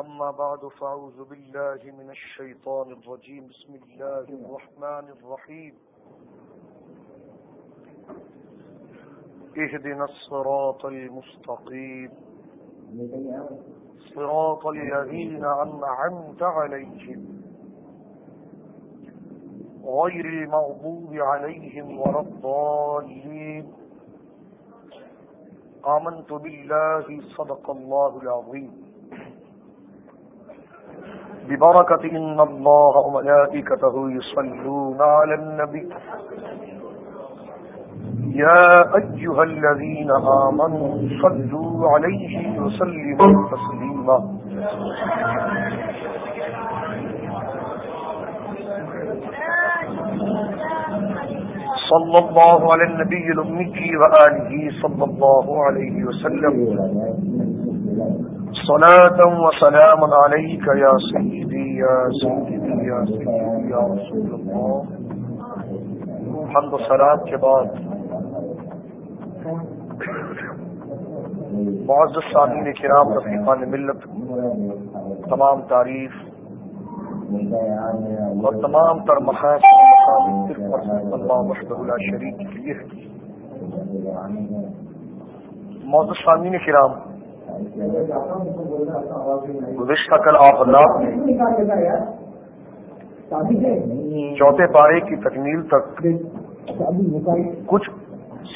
أما بعد، فأعوذ بالله من الشيطان الرجيم. بسم الله الرحمن الرحيم. اهدنا الصراط المستقيم. صراط الذين أنعمت عليهم. غير المغضوب عليهم ولا الضالين. آمنت بالله صدق الله العظيم. ببركة إن الله وملائكته يصلون على النبي. يا أيها الذين آمنوا صلوا عليه وسلموا تسليما. صلى الله على النبي الأمي وآله صلى الله عليه وسلم. صلاة وسلام عليك يا سيدي يا سيدي يا سيدي، يا رسول الله. حمد سلام کے بعد معزز سامعین کرام، رفیقان ملت، تمام تعریف اور تمام تر محاذ اللہ شریف کے لیے۔ معزز سامعین کرام گزشتہ کل آپ اللہ چوتھے پارے کی تکمیل تک کچھ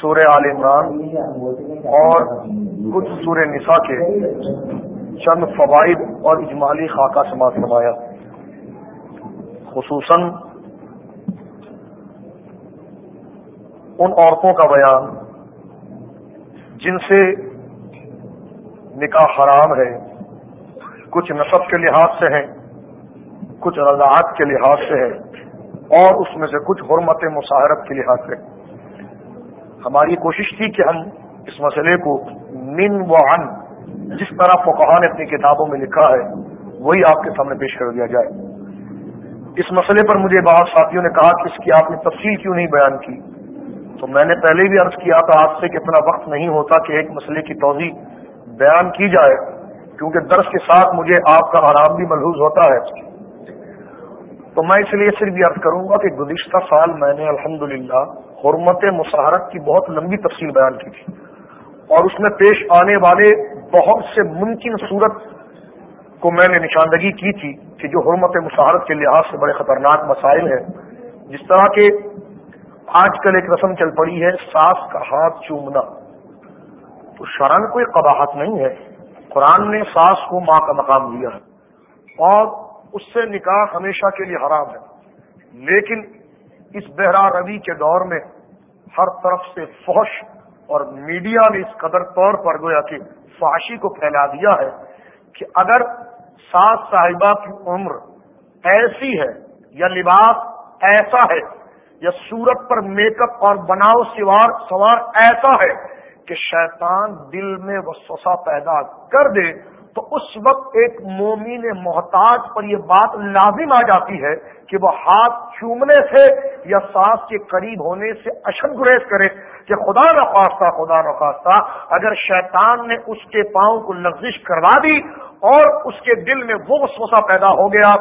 سورہ عال عمران اور کچھ سورہ نساء کے چند فوائد اور اجمالی خاکہ سماعت فرمایا۔ خصوصاً ان عورتوں کا بیان جن سے نکاح حرام ہے، کچھ نصب کے لحاظ سے ہیں کچھ رضاعت کے لحاظ سے ہے، اور اس میں سے کچھ حرمت مشاہرت کے لحاظ سے۔ ہماری کوشش تھی کہ ہم اس مسئلے کو من و ان جس طرح فقہ نے اپنی کتابوں میں لکھا ہے، وہی آپ کے سامنے پیش کر دیا جائے۔ اس مسئلے پر مجھے بعض ساتھیوں نے کہا کہ اس کی آپ نے تفصیل کیوں نہیں بیان کی؟ تو میں نے پہلے بھی عرض کیا تھا آپ سے کہ اتنا وقت نہیں ہوتا کہ ایک مسئلے کی توضیع بیان کی جائے، کیونکہ درس کے ساتھ مجھے آپ کا آرام بھی ملحوظ ہوتا ہے۔ تو میں اس لیے صرف یہ عرض کروں گا کہ گزشتہ سال میں نے الحمد للہ حرمت مساحرت کی بہت لمبی تفصیل بیان کی تھی۔ اور اس میں پیش آنے والے بہت سے ممکن صورت کو میں نے نشاندگی کی تھی کہ جو حرمت مساحرت کے لحاظ سے بڑے خطرناک مسائل ہیں۔ جس طرح کے آج کل ایک رسم چل پڑی ہے، ساس کا ہاتھ چومنا۔ شرن کوئی قباحت نہیں ہے۔ قرآن نے ساس کو ماں کا مقام دیا ہے۔ اور اس سے نکاح ہمیشہ کے لیے حرام ہے۔ لیکن اس بہرا روی کے دور میں ہر طرف سے فوش اور میڈیا نے اس قدر طور پر گویا کہ فاشی کو پھیلا دیا ہے کہ اگر ساس صاحبہ کی عمر ایسی ہے یا لباس ایسا ہے یا صورت پر میک اپ اور بناؤ سوار سوار ایسا ہے کہ شیطان دل میں وسوسہ پیدا کر دے تو اس وقت ایک مومن محتاج پر یہ بات لازم آ جاتی ہے کہ وہ ہاتھ چومنے سے یا سانس کے قریب ہونے سے اشد گریز کرے کہ خدا نخواستہ خدا نخواستہ، اگر شیطان نے اس کے پاؤں کو لفزش کروا دی اور اس کے دل میں وہ وسوسہ پیدا ہو گیا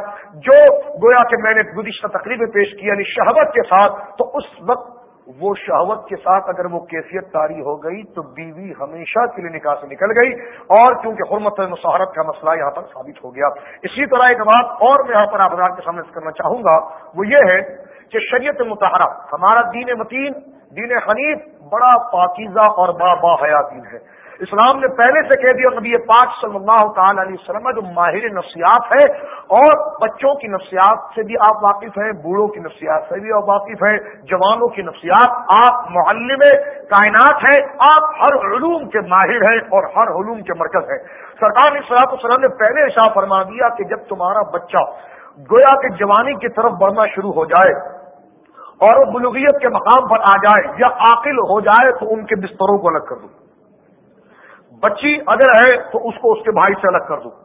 جو گویا کہ میں نے گزشتہ تقریب پیش کیا یعنی شہوت کے ساتھ، تو اس وقت وہ شہوت کے ساتھ اگر وہ کیفیت تاری ہو گئی تو بیوی ہمیشہ کے لیے نکاح سے نکل گئی اور کیونکہ حرمت مسہرت کا مسئلہ یہاں پر ثابت ہو گیا۔ اسی طرح ایک بات اور میں یہاں پر آپ کے سامنے کرنا چاہوں گا، وہ یہ ہے کہ شریعت متحرہ ہمارا دین متین، دین حنیف بڑا پاکیزہ اور با با حیا دین ہے۔ اسلام نے پہلے سے کہہ دیا، نبی پاک صلی اللہ تعالی علیہ وسلم جو ماہر نفسیات ہے اور بچوں کی نفسیات سے بھی آپ واقف ہیں، بوڑھوں کی نفسیات سے بھی آپ واقف ہیں، جوانوں کی نفسیات آپ معلم کائنات ہیں، آپ ہر علوم کے ماہر ہیں اور ہر علوم کے مرکز ہیں۔ سرکار نے صلاح وسلم نے پہلے ایسا فرما دیا کہ جب تمہارا بچہ گویا کے جوانی کی طرف بڑھنا شروع ہو جائے اور وہ بلوغیت کے مقام پر آ جائے یا عاقل ہو جائے تو ان کے بستروں کو الگ کر دو۔ بچی اگر ہے تو اس کو اس کے بھائی سے الگ کر دو۔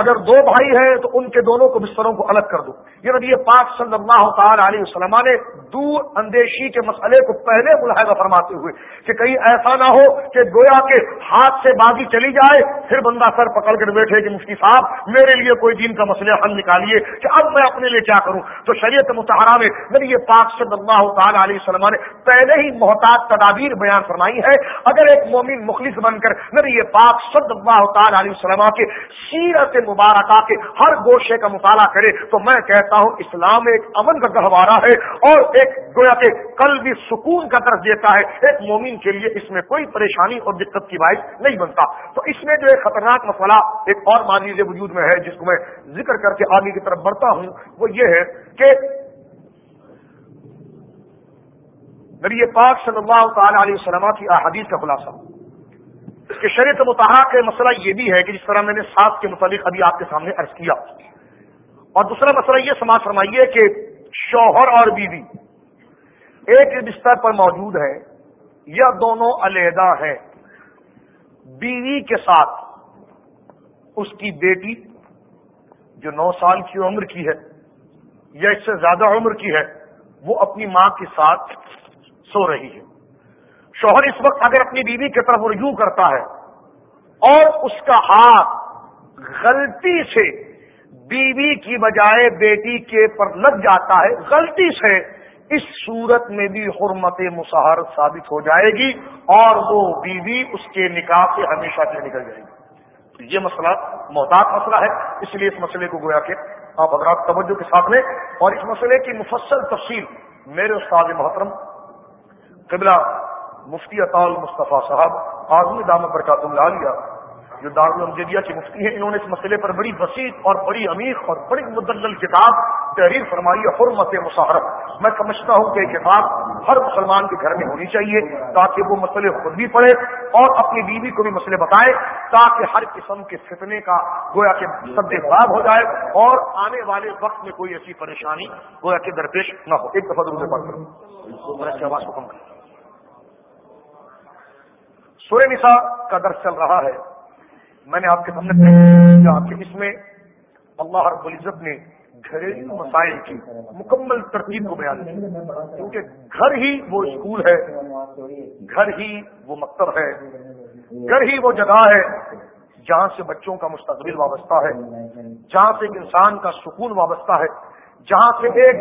اگر دو بھائی ہیں تو ان کے دونوں کو بستروں کو الگ کر دو۔ یہ نبی پاک صلی اللہ تعالی علیہ وسلم نے دور اندیشی کے مسئلے کو پہلے ملاحظہ فرماتے ہوئے کہ کہیں ایسا نہ ہو کہ گویا کے ہاتھ سے بازی چلی جائے، پھر بندہ سر پکڑ کر بیٹھے کہ مفتی صاحب، میرے لیے کوئی دین کا مسئلہ حل نکالیے کہ اب میں اپنے لیے کیا کروں۔ تو شریعت متحرہ میں نبی پاک صلی اللہ تعالی علیہ وسلم نے پہلے ہی محتاط تدابیر بیان فرمائی ہے اگر ایک مومن مخلص بن کر نبی پاک صلی اللہ تعالی علیہ وسلم کے سیرت مبارکہ کے ہر گوشے کا مطالعہ کرے تو میں کہتا ہوں اسلام ایک امن کا گہوارہ ہے اور ایک گویا کے کل بھی سکون کا درج دیتا ہے۔ ایک مومن کے لیے اس میں کوئی پریشانی اور دقت کی باعث نہیں بنتا۔ تو اس میں جو ایک خطرناک مسئلہ ایک اور ماضی وجود میں ہے جس کو میں ذکر کر کے آگے کی طرف بڑھتا ہوں، وہ یہ ہے کہ نبی پاک صلی اللہ تعالی علیہ وسلم کی احادیث کا خلاصہ۔ کہ شریعت متحرہ کا مسئلہ یہ بھی ہے کہ جس طرح میں نے ساتھ کے متعلق ابھی آپ کے سامنے عرض کیا۔ اور دوسرا مسئلہ یہ سماج فرمائیے کہ شوہر اور بیوی ایک بستر پر موجود ہے یا دونوں علیحدہ ہیں۔ بیوی کے ساتھ اس کی بیٹی جو نو سال کی عمر کی ہے یا اس سے زیادہ عمر کی ہے، وہ اپنی ماں کے ساتھ سو رہی ہے۔ شوہر اس وقت اگر اپنی بیوی کی طرف رجوع کرتا ہے اور اس کا ہاتھ غلطی سے بیوی کی بجائے بیٹی کے پر لگ جاتا ہے، غلطی سے اس صورت میں بھی حرمت مساحرت ثابت ہو جائے گی اور وہ بیوی اس کے نکاح سے ہمیشہ سے نکل جائے گی۔ یہ مسئلہ محتاط مسئلہ ہے۔ اس لیے اس مسئلے کو گویا کہ آپ حضرات توجہ کے ساتھ لیں اور اس مسئلے کی مفصل تفصیل میرے استاد محترم قبلہ مفتی اطال مصطفیٰ صاحب آزمی دامت برکات اللہ علیہ جو دارالمجدیہ کے مفتی ہیں، انہوں نے اس مسئلے پر بڑی وسیع اور بڑی عمیق اور بڑی مدلل کتاب تحریر فرمائی ہے، حرمت مساحرت میں سمجھتا ہوں کہ یہ کتاب ہر مسلمان کے گھر میں ہونی چاہیے تاکہ وہ مسئلے خود بھی پڑھے اور اپنی بیوی کو بھی مسئلے بتائے تاکہ ہر قسم کے فتنے کا گویا کہ سب خراب ہو جائے اور آنے والے وقت میں کوئی ایسی پریشانی گویا کہ درپیش نہ ہو۔ ایک دفعہ ضرور بات کروں۔ آواز کو کم کروں سورہ نساء کا درس چل رہا ہے۔ میں نے آپ کے سامنے کہ اس میں اللہ رب العزت نے گھریلو مسائل کی مکمل ترتیب کو بیان کیا کیونکہ گھر ہی وہ اسکول ہے، گھر ہی وہ مکتب ہے، گھر ہی وہ جگہ ہے جہاں سے بچوں کا مستقبل وابستہ ہے، جہاں سے ایک انسان کا سکون وابستہ ہے، جہاں سے ایک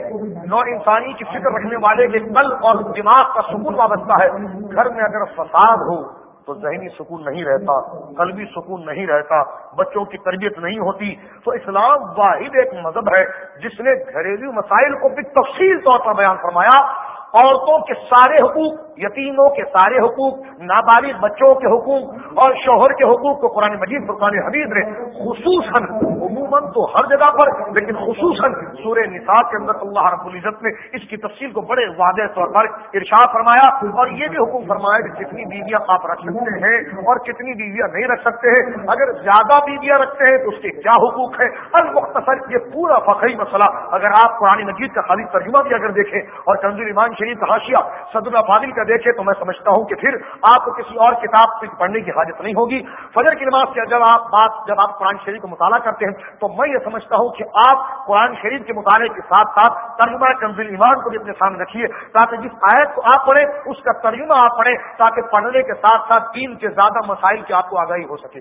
نو انسانی کی فکر رکھنے والے کے قلب اور دماغ کا سکون وابستہ ہے۔ گھر میں اگر فساد ہو تو ذہنی سکون نہیں رہتا، قلبی سکون نہیں رہتا، بچوں کی تربیت نہیں ہوتی۔ تو اسلام واحد ایک مذہب ہے، جس نے گھریلو مسائل کو بھی تفصیل طور پر بیان فرمایا۔ عورتوں کے سارے حقوق، یتیموں کے سارے حقوق، نابالغ بچوں کے حقوق اور شوہر کے حقوق کو قرآن مجید فرقان حمید نے خصوصاً، عموماً تو ہر جگہ پر، لیکن خصوصاً سورہ نصاب کے اندر اللہ رب العزت نے اس کی تفصیل کو بڑے واضح طور پر ارشاد فرمایا اور یہ بھی حکم فرمایا کہ کتنی بیویاں آپ رکھ سکتے ہیں اور کتنی بیویاں نہیں رکھ سکتے ہیں، اگر زیادہ بیویاں رکھتے ہیں تو اس کے کیا حقوق ہے المختصر یہ پورا فخری مسئلہ، اگر آپ قرآن مجید کا خالی ترجمہ بھی اگر دیکھیں اور کنزول ایمان شریف حاشیہ صدر فاضل کا دیکھے تو میں سمجھتا ہوں کہ پھر آپ کو کسی اور کتاب سے پڑھنے کی حاجت نہیں ہوگی۔ فجر کی نماز کے جب آپ بات، جب آپ قرآن شریف کو مطالعہ کرتے ہیں تو میں یہ سمجھتا ہوں کہ آپ قرآن شریف کے مطالعے کے ساتھ ساتھ ترجمہ کنزل ایمان کو بھی اپنے سامنے رکھیے تاکہ جس آیت کو آپ پڑھیں، اس کا ترجمہ آپ پڑھیں تاکہ پڑھنے کے ساتھ ساتھ تین کے زیادہ مسائل کی آپ کو آگاہی ہو سکے۔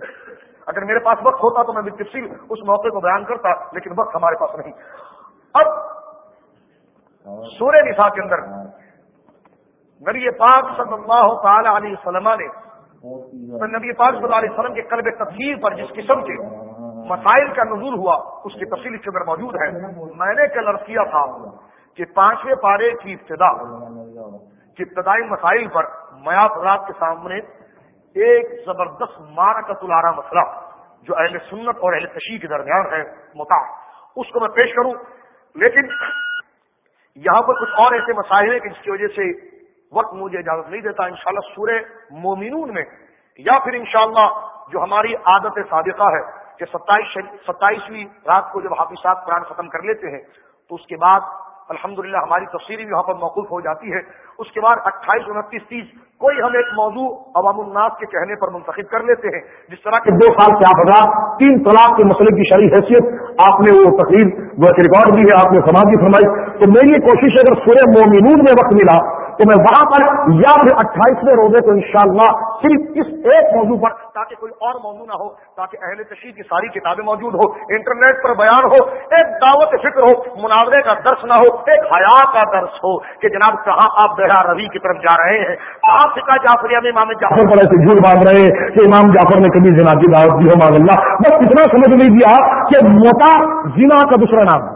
اگر میرے پاس وقت ہوتا تو میں بھی تفصیل اس موقع کو بیان کرتا، لیکن وقت ہمارے پاس نہیں۔ اب سورہ نساء کے اندر۔ نبی پاک صلی اللہ تعالی علیہ وسلم نے نبی پاک صلی اللہ علیہ وسلم کے قلب تفصیل پر جس قسم کے مسائل کا نظور ہوا، اس کی تفصیل اس کے اندر موجود ہے۔ میں نے کل عرض کیا تھا کہ پانچویں پارے کی ابتدا، کی ابتدائی مسائل پر میاں رات کے سامنے ایک زبردست مارکت الارا مسئلہ، جو اہل سنت اور اہل تشیح کے درمیان ہے متا اس کو میں پیش کروں۔ لیکن یہاں پر کچھ اور ایسے مسائل ہیں کہ جس کی وجہ سے وقت مجھے اجازت نہیں دیتا انشاءاللہ سورہ مومنون میں، یا پھر انشاءاللہ جو ہماری عادت سابقہ ہے کہ ستائیس ستائیسویں رات کو جب حافظ صاحب قرآن ختم کر لیتے ہیں، تو اس کے بعد الحمدللہ ہماری تفصیلی یہاں پر موقف ہو جاتی ہے اس کے بعد اٹھائیس، انتیس، تیس، کوئی ہم ایک موضوع عوام الناس کے کہنے پر منتخب کر لیتے ہیں۔ جس طرح کے دو سال کے آپ ہزار تین طلاق کے مسئلے کی شرح حیثیت، آپ نے وہ تقریر ریکارڈ بھی ہے، آپ نے سماج بھی فرمائی۔ تو میری کوشش ہے، اگر سورہ مومنون میں وقت ملا تو میں وہاں پر یا پھر اٹھائیسویں روزے کو انشاءاللہ صرف اس ایک موضوع پر تاکہ کوئی اور موضوع نہ ہو، تاکہ اہل تشریح کی ساری کتابیں موجود ہو انٹرنیٹ پر بیان ہو، ایک دعوت فکر ہو، مناظرے کا درس نہ ہو، ایک حیا کا درس ہو کہ جناب کہاں آپ بہرا روی کی طرف جا رہے ہیں؟ کہاں فکا جعفریہ میں امام جعفر پر ایسے جھوٹ باندھ رہے ہیں کہ امام جعفر نے کبھی زنا کی دعوت دی ہو ماض اللہ؟ بس اتنا سمجھ لیجیے آپ کہ موتا زنا کا دوسرا نام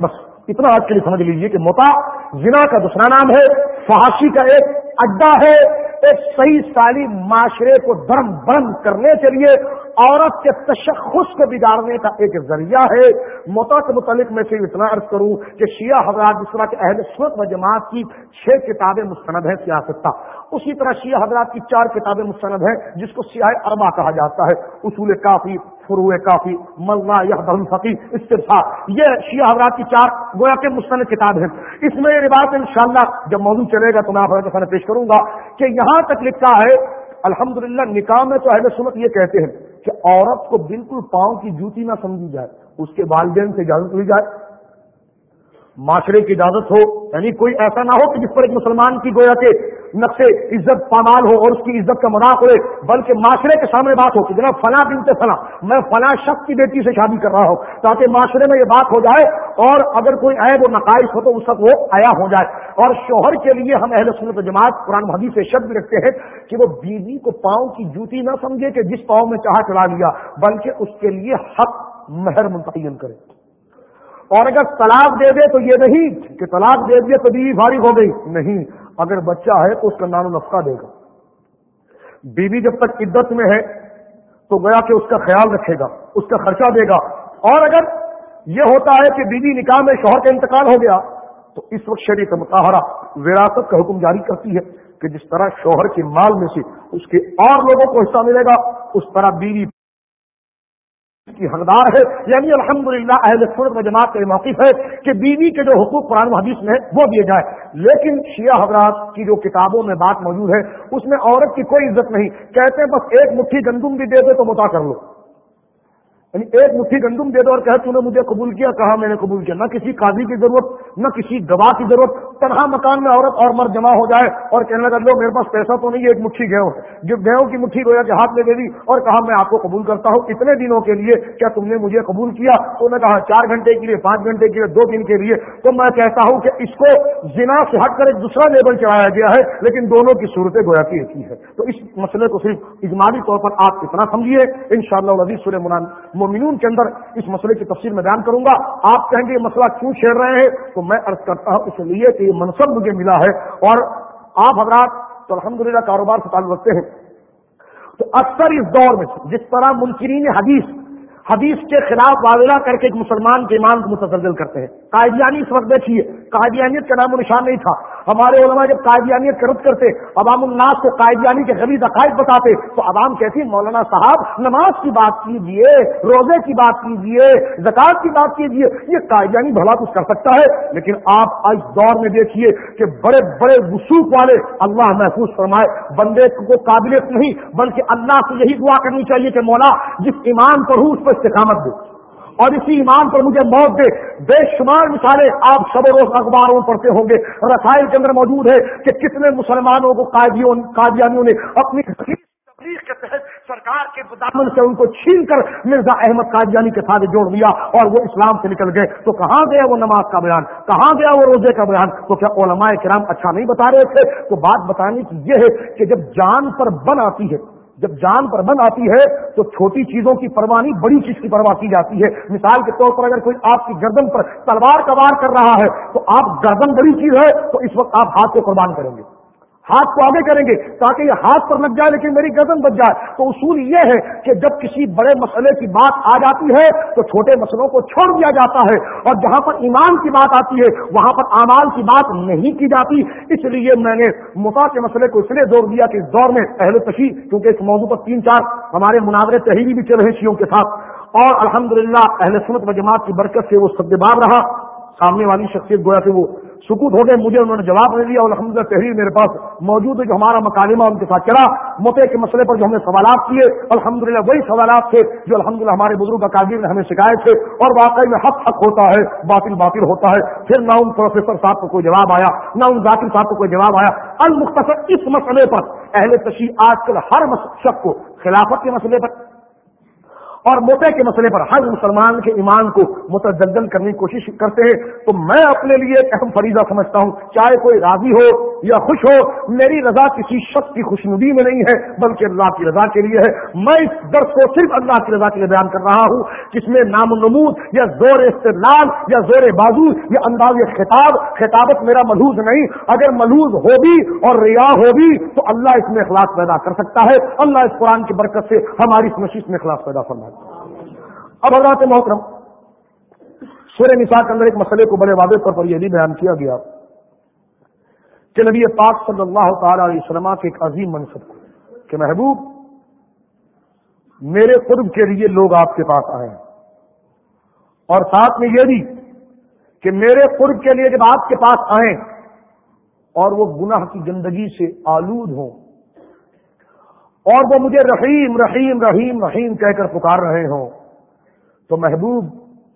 بس۔ اتنا آج کے لیے سمجھ لیجیے کہ موتا زنا کا دوسرا نام ہے، فحاشی کا ایک اڈا ہے۔ ایک صحیح سالی معاشرے کو درم برم کرنے کے لیے عورت کے تشخص کو بگاڑنے کا ایک ذریعہ ہے۔ موتا کے متعلق میں سے اتنا عرض کروں کہ شیعہ حضرات جس طرح کے اہل سنت و جماعت کی چھ کتابیں مستند ہیں سیاست کا اسی طرح شیعہ حضرات کی چار کتابیں مستند ہیں، جس کو سیاہ اربا کہا جاتا ہے۔ اصول کافی فرو کافی ملنا یہ دھرم فقی استفا یہ شیعہ حضرات کی چار گویا کے مستند کتاب ہیں۔ اس میں یہ بات ان جب موضوع چلے گا تو میں آپ پیش کروں گا کہ یہاں تک لکھا ہے، الحمدللہ نکاح میں تو اہل سنت یہ کہتے ہیں کہ عورت کو بالکل پاؤں کی جوتی نہ سمجھی جائے، اس کے والدین سے اجازت لی جائے۔ معاشرے کی اجازت ہو یعنی کوئی ایسا نہ ہو کہ جس پر ایک مسلمان کی گویا کے نقشے عزت پامال ہو اور اس کی عزت کا مذاق ہوئے بلکہ معاشرے کے سامنے بات ہو کہ جناب فلاں بنتے فلاں، میں فلاں شخص کی بیٹی سے شادی کر رہا ہوں، تاکہ معاشرے میں یہ بات ہو جائے اور اگر کوئی عیب و نقائص ہو تو اس وقت وہ آیا ہو جائے۔ اور شوہر کے لیے ہم اہل سنت جماعت قرآن حدیث سے شبد رکھتے ہیں کہ وہ بیوی کو پاؤں کی جوتی نہ سمجھے کہ جس پاؤں میں چاہ چلا لیا، بلکہ اس کے لیے حق مہر متعین کرے۔ اور اگر طلاق دے دے تو یہ نہیں کہ طلاق دے دیے تو بیوی فارغ ہو گئی۔ نہیں، اگر بچہ ہے تو اس کا نان و نفقہ دے گا۔ بیوی جب تک عدت میں ہے تو گیا کہ اس کا خیال رکھے گا، اس کا خرچہ دے گا۔ اور اگر یہ ہوتا ہے کہ بیوی نکاح میں شوہر کا انتقال ہو گیا تو اس وقت شریف مطالعہ وراثت کا حکم جاری کرتی ہے کہ جس طرح شوہر کے مال میں سے اس کے اور لوگوں کو حصہ ملے گا، اس طرح بیوی کی حقدار ہے. یعنی الحمدللہ اہل سنت و جماعت کا موقف ہے کہ بیوی کے جو حقوق قرآن حدیث میں وہ دیے جائے لیکن شیعہ حضرات کی جو کتابوں میں بات موجود ہے، اس میں عورت کی کوئی عزت نہیں. کہتے ہیں بس ایک مٹھی گندم بھی دے دے تو متا کر لو. یعنی ایک مٹھی گندم دے دو اور کہ نے مجھے قبول کیا، کہا میں نے قبول کیا. نہ کسی قاضی کی ضرورت، نہ کسی گواہ کی ضرورت تنہا مکان میں عورت اور مرد جمع ہو جائے اور کہنے لگا، لو، میرے پاس پیسہ تو نہیں ہے، ایک مٹھی گیہوں جو گیہوں کی مٹھی گویا کے ہاتھ میں دے دی اور کہا، میں آپ کو قبول کرتا ہوں اتنے دنوں کے لیے، کیا تم نے مجھے قبول کیا؟ تو میں کہا، چار گھنٹے کے لیے، پانچ گھنٹے کے لیے، دو دن کے لیے. تو میں کہتا ہوں کہ اس کو زنا سے ہٹ کر ایک دوسرا لیبل چڑھایا گیا ہے، لیکن دونوں کی صورتیں گویا کی ایک ہی ہے تو اس مسئلے کو صرف اجمالی طور پر آپ اتنا سمجھیے۔ ان شاء اللہ سورہ مومنون کے اندر اس مسئلے کی تفصیل میں بیان کروں گا۔ آپ کہیں گے، یہ مسئلہ کیوں چھیڑ رہے ہیں؟ تو میں عرض کرتا ہوں، اس لیے کہ یہ منصب مجھے ملا ہے اور آپ حضرات تو الحمد کاروبار سے تعلق رکھتے ہیں۔ تو اکثر اس دور میں جس طرح منکرین حدیث حدیث کے خلاف واضح کر کے ایک مسلمان کے ایمان کو متزلزل کرتے ہیں۔ قائدیانی اس وقت دیکھیے قائدیانیت کا نام و نشان نہیں تھا۔ ہمارے علماء جب قائدیانیت کا رد کرتے، عوام الناس کو قائدیانی کے غریب عقائد بتاتے، تو عوام کہتی، مولانا صاحب، نماز کی بات کیجیے روزے کی بات کیجیے زکات کی بات کیجیے یہ قائدیانی بھلا کچھ کر سکتا ہے۔ لیکن آپ آج دور میں دیکھیے کہ بڑے بڑے وسوخ والے اللہ محفوظ فرمائے، بندے کو قابلیت نہیں، بلکہ اللہ سے یہی دعا کرنی چاہیے کہ مولا، جس ایمان پر ہوں اس پر استقامت دے۔ اور اسی ایمان پر مجھے موت دے۔ بے شمار مثالیں آپ سب روز اخباروں میں پڑھتے ہوں گے۔ رسائل کے اندر موجود ہے کہ کتنے مسلمانوں کو قادیانیوں نے اپنی تبلیغ کے تحت سرکار کے دامن سے ان کو چھین کر مرزا احمد قادیانی کے ساتھ جوڑ لیا اور وہ اسلام سے نکل گئے۔ تو کہاں گیا وہ نماز کا بیان؟ کہاں گیا وہ روزے کا بیان؟ تو کیا علماء کرام اچھا نہیں بتا رہے تھے؟ تو بات بتانے کی یہ ہے کہ جب جان پر بن آتی ہے جب جان پر بند آتی ہے تو چھوٹی چیزوں کی پروانی بڑی چیز کی پرواہ کی جاتی ہے۔ مثال کے طور پر اگر کوئی آپ کی گردن پر تلوار کا وار کر رہا ہے تو آپ گردن بڑی چیز ہے تو اس وقت آپ ہاتھ کو قربان کریں گے۔ ہاتھ کو آگے کریں گے تاکہ یہ ہاتھ پر لگ جائے لیکن میری گردن بچ جائے۔ تو اصول یہ ہے کہ جب کسی بڑے مسئلے کی بات آ جاتی ہے تو چھوٹے مسئلوں کو چھوڑ دیا جاتا ہے اور جہاں پر ایمان کی بات آتی ہے، وہاں پر امال کی بات نہیں کی جاتی۔ اس لیے میں نے مفا کے مسئلے کو اس لیے زور دیا کہ اس دور میں پہلے تشیح کیونکہ اس موضوع پر تین چار ہمارے مناظرے تحریری بھی چل رہے شیوں کے ساتھ۔ اور الحمدللہ اہل سنت و جماعت کی برکت سے وہ سدباب رہا۔ سامنے والی شخصیت گویا کہ وہ سکوت ہو گئے، مجھے انہوں نے جواب نہیں دیا اور الحمد للہ تحریر میرے پاس موجود ہے جو ہمارا مکالمہ ان کے ساتھ چلا۔ متے کے مسئلے پر جو ہم نے سوالات کیے الحمد وہی سوالات تھے جو الحمد ہمارے بزرگ اکادر نے ہمیں سکھائے تھے اور واقعی میں حق حق ہوتا ہے، باطل باطل ہوتا ہے۔ پھر نہ ان پروفیسر صاحب کو کوئی جواب آیا، نہ ان ذاکر صاحب کو کوئی جواب آیا۔ المختصر اس مسئلے پر، اہل تشیح آج کل ہر شخص کو، خلافت کے مسئلے پر اور موٹے کے مسئلے پر ہر مسلمان کے ایمان کو متجدل کرنے کی کوشش کرتے ہیں، تو میں اپنے لیے ایک اہم فریضہ سمجھتا ہوں، چاہے کوئی راضی ہو یا خوش ہو، میری رضا کسی شخص کی خوشنودی میں نہیں ہے، بلکہ اللہ کی رضا کے لیے ہے۔ میں اس درس کو صرف اللہ کی رضا کے لیے بیان کر رہا ہوں، جس میں نام نمود یا زور استدلال یا زور بازو یا انداز خطاب، خطابت میرا ملوز نہیں۔ اگر ملوز ہوگی اور ریا ہوگی، تو اللہ اس میں اخلاق پیدا کر سکتا ہے۔ اللہ اس قرآن کی برکت سے ہماری اس نشست میں اخلاق پیدا فرمائے۔ اب حضرات محترم، سورہ نساء کے اندر ایک مسئلے کو بڑے واضح طور پر یہ بھی بیان کیا گیا کہ نبی پاک صلی اللہ تعالی علیہ وسلم کے ایک عظیم منصب کو کہ محبوب، میرے قرب کے لیے لوگ آپ کے پاس آئے اور ساتھ میں یہ بھی کہ میرے قرب کے لیے جب آپ کے پاس آئیں اور وہ گناہ کی گندگی سے آلود ہوں اور وہ مجھے رحیم رحیم رحیم رحیم کہہ کر پکار رہے ہوں تو محبوب،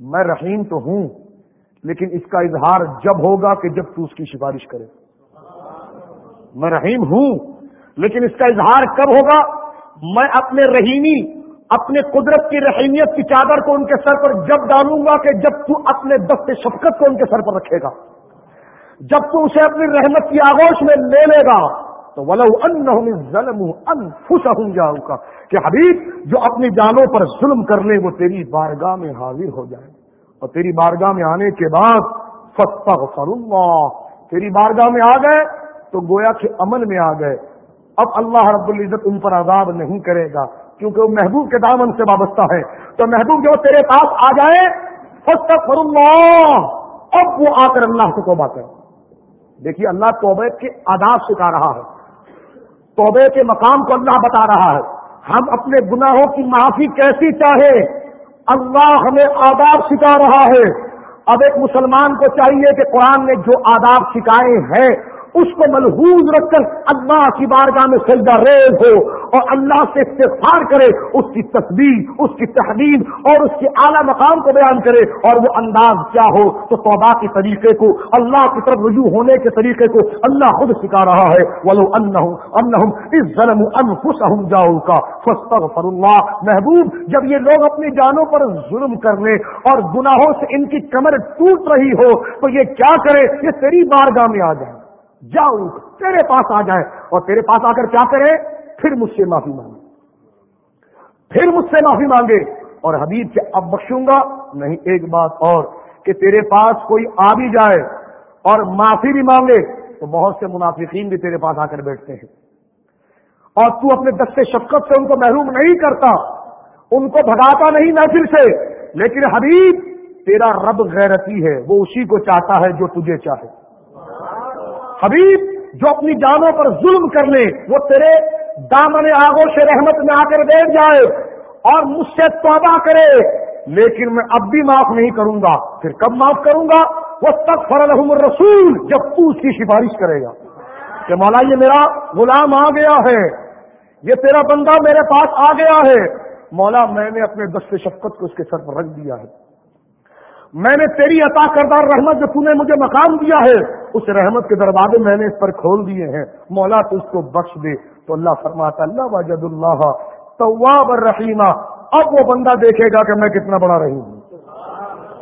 میں رحیم تو ہوں، لیکن اس کا اظہار جب ہوگا کہ جب تو اس کی سفارش کرے۔ میں رحیم ہوں، لیکن اس کا اظہار کب ہوگا؟ میں اپنے رحیمی، اپنے قدرت کی رحیمیت کی چادر کو ان کے سر پر جب ڈالوں گا کہ جب تو اپنے دست شفقت کو ان کے سر پر رکھے گا۔ جب تو اسے اپنی رحمت کی آگوش میں لے لے گا تو ولو ان ظلم کا کہ حبیب، جو اپنی جانوں پر ظلم کر لے، وہ تیری بارگاہ میں حاضر ہو جائے۔ اور تیری بارگاہ میں آنے کے بعد فتح اللہ تیری بارگاہ میں آ گئے تو گویا کے عمل میں آ گئے۔ اب اللہ رب العزت ان پر عذاب نہیں کرے گا، کیونکہ وہ محبوب کے دامن سے وابستہ ہے۔ تو محبوب جو تیرے پاس آ جائے فتح اللہ اب وہ آ کر اللہ سے توبہ کرے۔ دیکھیے، اللہ توبہ کے آداب سکھا رہا ہے۔ توبے کے مقام کو اللہ بتا رہا ہے۔ ہم اپنے گناہوں کی معافی کیسی چاہے، اللہ ہمیں آداب سکھا رہا ہے۔ اب ایک مسلمان کو چاہیے کہ قرآن نے جو آداب سکھائے ہیں اس کو ملحوظ رکھ کر اللہ کی بارگاہ میں سجدہ ریز ہو اور اللہ سے استفار کرے، اس کی تصویر اس کی تحریر اور اس کے اعلیٰ مقام کو بیان کرے اور وہ انداز کیا ہو تو توبہ کے طریقے کو، اللہ کی طرف رجوع ہونے کے طریقے کو اللہ خود سکھا رہا ہے۔ ولو ان اس ظلم ان جاؤ کا فر اللہ محبوب۔ جب یہ لوگ اپنی جانوں پر ظلم کرنے اور گناہوں سے ان کی کمر ٹوٹ رہی ہو تو یہ کیا کرے؟ یہ تیری بارگاہ میں آ جائے۔ جاؤ، تیرے پاس آ جائے۔ اور تیرے پاس آ کر کیا کرے؟ پھر مجھ سے معافی مانگے۔ پھر مجھ سے معافی مانگے۔ اور حبیب سے اب بخشوں گا۔ نہیں ایک بات اور، کہ تیرے پاس کوئی آ بھی جائے اور معافی بھی مانگے، تو بہت سے منافقین بھی تیرے پاس آ کر بیٹھتے ہیں۔ اور تو اپنے دستے شفقت سے ان کو محروم نہیں کرتا، ان کو بھگاتا نہیں محفل سے۔ لیکن حبیب، تیرا رب غیرتی ہے، وہ اسی کو چاہتا ہے جو تجھے چاہے۔ حبیب جو اپنی جانوں پر ظلم کر لے وہ تیرے دامن آگوش رحمت میں آ کر بیٹھ جائے اور مجھ سے توبہ کرے۔ لیکن میں اب بھی معاف نہیں کروں گا، پھر کب معاف کروں گا؟ وہ تک فرحم الرسول، جب تو اس کی سفارش کرے گا۔ کہ مولا یہ میرا غلام آ گیا ہے، یہ تیرا بندہ میرے پاس آ گیا ہے۔ مولا، میں نے اپنے دست شفقت کو اس کے سر پر رکھ دیا ہے۔ میں نے تیری عطا کردار رحمت جو نے مجھے مقام دیا ہے اس رحمت کے دروازے میں نے اس پر کھول دیے ہیں۔ مولا تو اس کو بخش دے۔ تو اللہ فرماتا اللہ واجد اللہ طواب الرحیمہ اب وہ بندہ دیکھے گا کہ میں کتنا بڑا رہی ہوں۔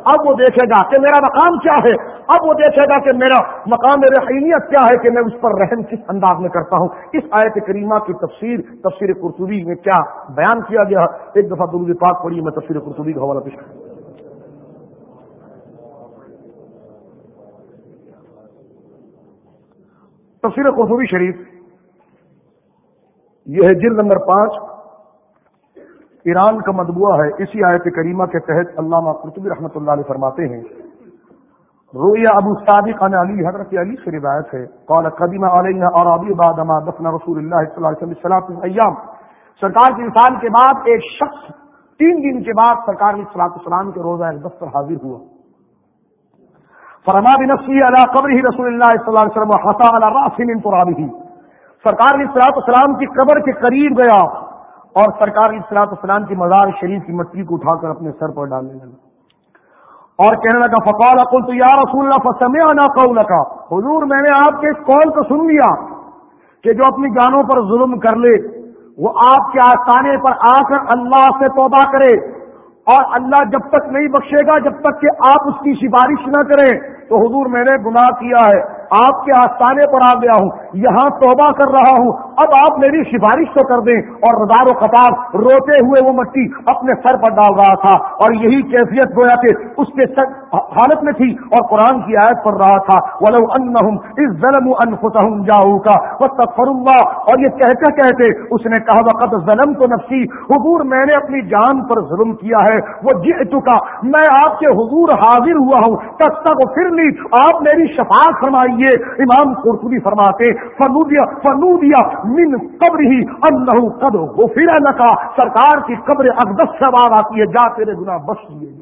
اب وہ دیکھے گا کہ میرا مقام کیا ہے۔ اب وہ دیکھے گا کہ میرا مقام رحیمیت کیا ہے کہ میں اس پر رحم کس انداز میں کرتا ہوں۔ اس آیت کریمہ کی تفسیر تفسیر قرطبی میں کیا بیان کیا گیا ایک دفعہ درود پاک پڑھی میں تفسیر قرطبی کا حوالہ پیش کروں تفصیل قرطبی شریف۔ یہ ہے جلد نمبر پانچ۔ ایران کا مدبوعہ ہے۔ اسی آیت کریمہ کے تحت علامہ قرطبی رحمۃ اللہ علیہ فرماتے ہیں۔ رویہ ابو صادق عن علی، حضرت علی سے روایت ہے۔ قال قدیم علیہ اور ابی بعد ما دفن رسول اللہ صلی اللہ علیہ وسلم صلاۃ ایام سرکار کے انسان کے بعد ایک شخص تین دن کے بعد سرکار علیہ السلام کے روزہ ایک دفتر حاضر ہوا۔ فرما بنفسی علی قبر ہی رسول اللہ صلی اللہ علیہ وسلم حسا علی راسم انترابی سرکار علیہ السلاط اسلام کی قبر کے قریب گیا اور سرکار علیہ السلاط اسلام کی مزار شریف کی مٹی کو اٹھا کر اپنے سر پر ڈالنے لگا۔ اور کہنے لگا، فقال اقول تو یا رسول اللہ، فسمعنا قولک۔ حضور، میں نے آپ کے اس قول کو سن لیا کہ جو اپنی جانوں پر ظلم کر لے، وہ آپ کے آستانے پر آ کر اللہ سے توبہ کرے۔ اور اللہ جب تک نہیں بخشے گا، جب تک کہ آپ اس کی سفارش نہ کریں، تو حضور میں نے گناہ کیا ہے۔ آپ کے آستانے پر آ گیا ہوں، یہاں توبہ کر رہا ہوں۔ اب آپ میری سفارش تو کر دیں۔ اور ردار و قطار روتے ہوئے وہ مٹی اپنے سر پر ڈال رہا تھا۔ اور یہی کیفیت گویا کہ اس کے سر حالت میں تھی اور قرآن کی آیت پڑھ رہا تھا۔ ولو انہم اس ظلم انفسہم جاؤ کا وستغفر اللہ اور یہ کہتے کہتے اس نے کہا وقت ظلم تو نفسی حضور، میں نے اپنی جان پر ظلم کیا ہے۔ وہ جی چکا میں آپ کے حضور حاضر ہوا ہوں۔ تب تک پھر لی آپ میری شفاعت فرمائیے۔ امام قرطبی فرماتے، فنودیا فنودیا من قبر ہی اللہ قد غفر لکا سرکار کی قبر اقدس سے آواز آتی ہے، جا تیرے گناہ بخش گئے۔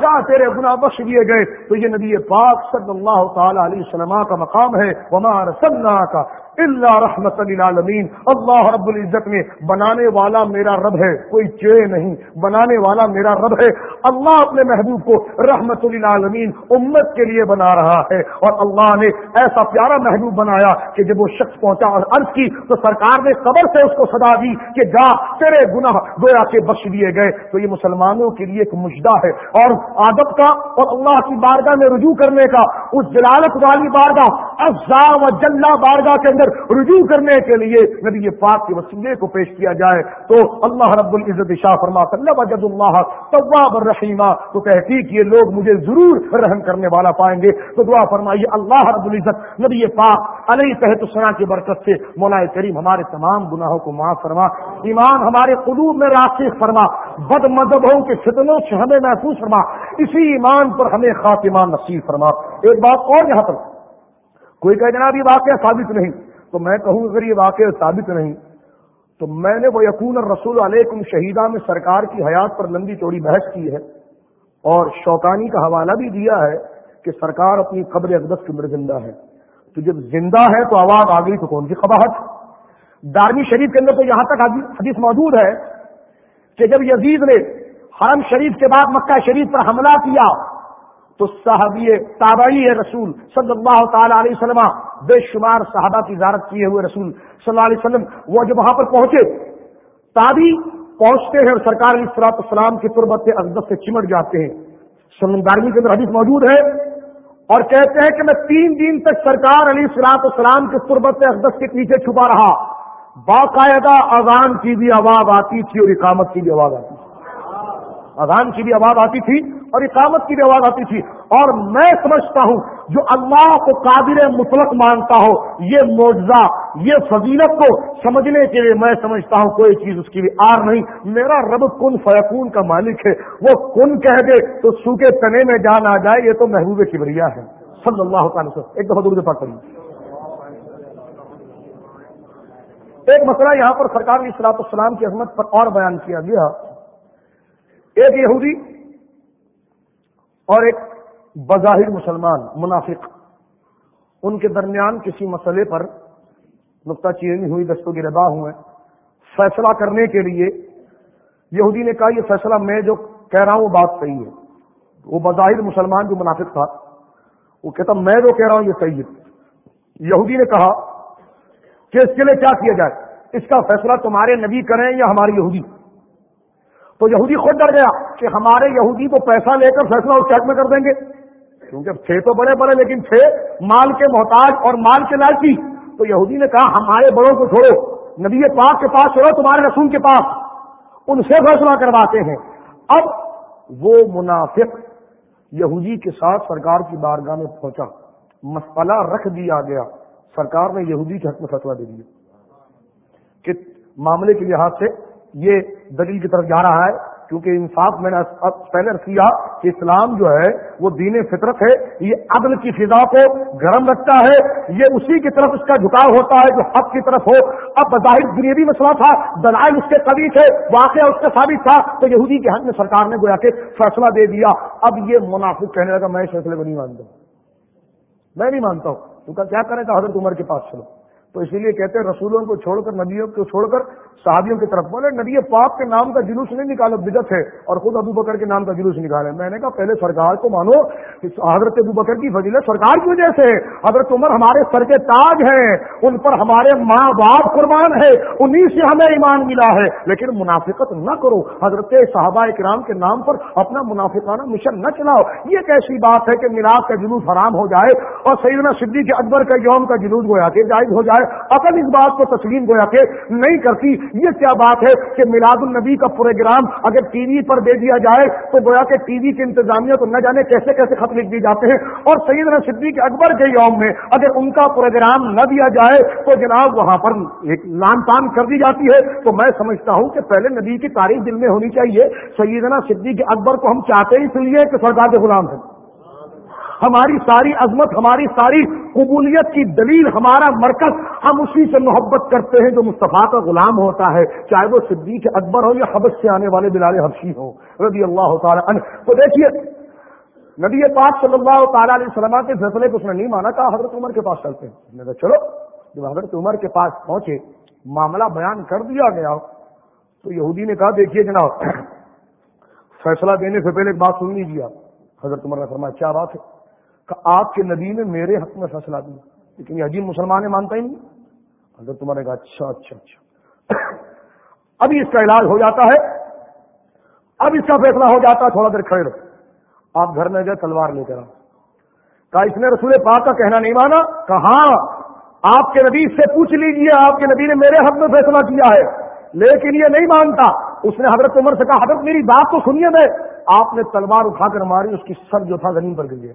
جا تیرے گناہ بخش لیے گئے۔ تو یہ نبی پاک صلی اللہ تعالی علیہ وسلم کا مقام ہے، وما رسلنا کا اللہ رحمت للعالمین۔ اللہ رب العزت میں بنانے والا میرا رب ہے، کوئی چے نہیں۔ بنانے والا میرا رب ہے۔ اللہ اپنے محبوب کو رحمت للعالمین امت کے لیے بنا رہا ہے۔ اور اللہ نے ایسا پیارا محبوب بنایا کہ جب وہ شخص پہنچا اور عرض کی، تو سرکار نے قبر سے اس کو صدا دی کہ جا، تیرے گناہ گویا کے بخش دیے گئے۔ تو یہ مسلمانوں کے لیے ایک مجدہ ہے۔ اور آدب کا اور اللہ کی بارگاہ میں رجوع کرنے کا، اس جلالت والی بارگاہ، افزا و جلہ بارگاہ کے اندر اندر رجوع کرنے کے لیے نبی پاک کے وسیلے کو پیش کیا جائے تو اللہ رب العزت شاہ فرما وجد اللہ طواب الرحیمہ تو تحقیق یہ لوگ مجھے ضرور رحم کرنے والا پائیں گے۔ تو دعا فرمائیے، اللہ رب العزت نبی پاک علیہ تحت سنا کی برکت سے مولا کریم ہمارے تمام گناہوں کو معاف فرما، ایمان ہمارے قلوب میں راسخ فرما، بد مذہبوں کے فتنوں سے ہمیں محفوظ فرما، اسی ایمان پر ہمیں خاتمہ نصیب فرما۔ ایک بات اور یہاں پر، کوئی کہ جناب یہ واقعہ ثابت نہیں۔ تو میں کہوں اگر یہ واقع ثابت نہیں، تو میں نے وہ یقون رسول علیکم شہیدہ میں سرکار کی حیات پر لمبی چوڑی بحث کی ہے۔ اور شوقانی کا حوالہ بھی دیا ہے کہ سرکار اپنی قبر اقدس کے اندر زندہ ہے۔ تو جب زندہ ہے تو آواز آ گئی تو کون سی قباہت دارمی شریف کے اندر تو یہاں تک حدیث موجود ہے کہ جب یزید نے حرم شریف کے بعد مکہ شریف پر حملہ کیا تو صحابی تابعی رسول صلی اللہ تعالی علیہ وسلم، بے شمار صحابہ کی زیارت کیے ہوئے رسول صلی اللہ علیہ وسلم۔ وہ جب وہاں پر پہنچے تابی پہنچتے ہیں اور سرکار علیہ السلاط السلام کی تربت اقدس سے چمٹ جاتے ہیں۔ سلمدارمی کے اندر حدیث موجود ہے اور کہتے ہیں کہ میں تین دن تک سرکار علی السلاط السلام کی تربت اقدس کے پیچھے چھپا رہا۔ باقاعدہ اذان کی بھی آواز آتی تھی اور اقامت کی بھی آواز آتی تھی۔ اذان کی بھی آواز آتی تھی اور اقامت کی بھی آواز آتی تھی اور میں سمجھتا ہوں جو اللہ کو قادر مطلق مانتا ہو، یہ معجزہ، یہ فضیلت کو سمجھنے کے لیے میں سمجھتا ہوں کوئی چیز اس کی بھی آر نہیں۔ میرا رب کن فیقون کا مالک ہے، وہ کن کہہ دے تو سوکھے تنے میں جان آ جائے، یہ تو محبوب کبریا ہے۔ صلی اللہ تعالی سے ایک دفعہ درد پاک کریے ایک مسئلہ یہاں پر سرکار اصلاط السلام کی عظمت پر اور بیان کیا گیا۔ ایک یہودی اور ایک بظاہر مسلمان، منافق۔ ان کے درمیان کسی مسئلے پر نقطہ چینی ہوئی، دستوں کی ربا ہوئے۔ فیصلہ کرنے کے لیے یہودی نے کہا، یہ فیصلہ میں جو کہہ رہا ہوں، وہ بات صحیح ہے۔ وہ بظاہر مسلمان، جو منافق تھا، وہ کہتا، میں جو کہہ رہا ہوں، یہ صحیح ہے۔ یہودی نے کہا کہ اس کے لیے کیا کیا جائے؟ اس کا فیصلہ تمہارے نبی کریں یا ہماری یہودی؟ تو یہودی خود ڈر گیا کہ ہمارے یہودی کو پیسہ لے کر فیصلہ اس چیک میں کر دیں گے۔ کیونکہ چھ تو بڑے بڑے، لیکن چھ مال کے محتاج اور مال کے لالچی تو یہودی نے کہا، ہمارے بڑوں کو چھوڑو، نبی پاک کے پاس چھوڑو تمہارے رسول کے پاس۔ ان سے فیصلہ کرواتے ہیں۔ اب وہ منافق یہودی کے ساتھ سرکار کی بارگاہ میں پہنچا۔ مسئلہ رکھ دیا گیا۔ سرکار نے یہودی کے حق میں فیصلہ دے دیا کہ معاملے کے لحاظ سے یہ دلیل کی طرف جا رہا ہے، کیونکہ انصاف میں نے پہلے کیا کہ اسلام جو ہے، وہ دین فطرت ہے، یہ عدل کی فضا کو گرم رکھتا ہے، یہ اسی کی طرف اس کا جھکاؤ ہوتا ہے جو حق کی طرف ہو۔ اب بظاہر بنیادی مسئلہ تھا، دلائل اس کے قبی تھے، واقعہ اس کا ثابت تھا، تو یہودی کے حق میں سرکار نے گویا کہ فیصلہ دے دیا۔ اب یہ منافق کہنے لگا، میں اس فیصلے کو نہیں مانتا میں نہیں مانتا ہوں تو کیا کرے گا حضرت عمر کے پاس؟ چلو۔ تو اسی لیے کہتے ہیں رسولوں کو چھوڑ کر، نبیوں کو چھوڑ کر صحابیوں کی طرف بولے، نبی پاک کے نام کا جلوس نہیں نکالو بدت ہے، اور خود ابو بکر کے نام کا جلوس نکالے میں نے کہا پہلے سرکار کو مانو حضرت ابو بکر کی فضیلت سرکار کی وجہ سے۔ حضرت عمر ہمارے سر کے تاج ہیں، ان پر ہمارے ماں باپ قربان ہے انہیں سے ہمیں ایمان ملا ہے۔ لیکن منافقت نہ کرو، حضرت صحابہ کرام کے نام پر اپنا منافقانہ مشن نہ چلاؤ۔ یہ کیسی بات ہے کہ میلاد کا جلوس حرام ہو جائے اور سیدنا صدیق اکبر کا یوم کا جلوس گویا کہ جائز ہو جائے۔ عقل اس بات کو تسلیم گویا کہ نہیں کرتی۔ یہ کیا بات ہے کہ میلاد النبی کا پروگرام اگر ٹی وی پر دے دیا جائے تو گویا کہ ٹی وی کی انتظامیہ کو نہ جانے کیسے کیسے خط لکھ دی جاتے ہیں۔ اور سید صدیق اکبر کے یوم میں اگر ان کا پروگرام نہ دیا جائے تو جناب وہاں پر ایک لان تان کر دی جاتی ہے۔ تو میں سمجھتا ہوں کہ پہلے نبی کی تاریخ دل میں ہونی چاہیے۔ سیدنا صدیق اکبر کو ہم چاہتے ہی اس لیے کہ سرکار غلام ہیں۔ ہماری ساری عظمت، ہماری ساری قبولیت کی دلیل، ہمارا مرکز، ہم اسی سے محبت کرتے ہیں جو مصطفیٰ کا غلام ہوتا ہے، چاہے وہ صدیق اکبر ہو یا حبش سے آنے والے بلال حفشی ہو، رضی اللہ تعالیٰ عنہ۔ تو دیکھیے، نبی پاک صلی اللہ تعالیٰ علیہ وسلم کے فیصلے کو اس نے نہیں مانا، کہا حضرت عمر کے پاس چلتے ہیں۔ کہا، چلو، جب حضرت عمر کے پاس پہنچے، معاملہ بیان کر دیا گیا، تو یہودی نے کہا، دیکھیے جناب، فیصلہ دینے سے پہلے ایک بات سن لیجیے حضرت عمر نے فرمایا، کیا بات ہے؟ کہ آپ کے نبی نے میرے حق میں فیصلہ دیا۔ لیکن یہ عجیب مسلمان مانتا ہی نہیں۔ اگر تمہارے کہا اچھا اچھا اچھا۔ ابھی اس کا علاج ہو جاتا ہے۔ اب اس کا فیصلہ ہو جاتا ہے، تھوڑا دیر کھڑے رہو۔ آپ گھر میں گئے تلوار لے کر کہا، اس نے رسول پاک کا کہنا نہیں مانا۔ کہا ہاں، آپ کے نبی سے پوچھ لیجیے، آپ کے نبی نے میرے حق میں فیصلہ کیا ہے۔ لیکن یہ نہیں مانتا۔ اس نے حضرت عمر سے کہا، حضرت، میری بات تو سنیے۔ میں، آپ نے تلوار اٹھا کر ماری، اس کی سر جو تھا زمین پر گر گیا۔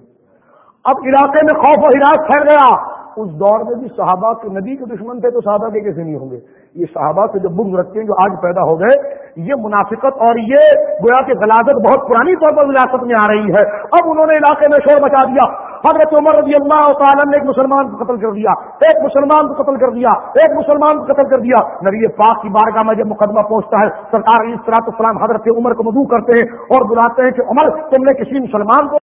اب علاقے میں خوف و ہراس پھیل گیا۔ اس دور میں بھی صحابہ کے نبی کے دشمن تھے تو صحابہ کے کیسے نہیں ہوں گے؟ یہ صحابہ سے جو بغض رکھتے ہیں، جو آج پیدا ہو گئے، یہ منافقت اور یہ گویا کہ غلازت بہت پرانی طور پر وراثت میں آ رہی ہے۔ اب انہوں نے علاقے میں شور مچا دیا۔ حضرت عمر رضی اللہ تعالیٰ نے ایک مسلمان کو قتل کر دیا۔ ایک مسلمان کو قتل کر دیا۔ ایک مسلمان کو قتل کر دیا۔ نبی پاک کی بارگاہ میں جب مقدمہ پہنچتا ہے، سرکار علیہ السلام حضرت عمر کو مدعو کرتے ہیں اور بلاتے ہیں کہ عمر، تم نے کسی مسلمان کو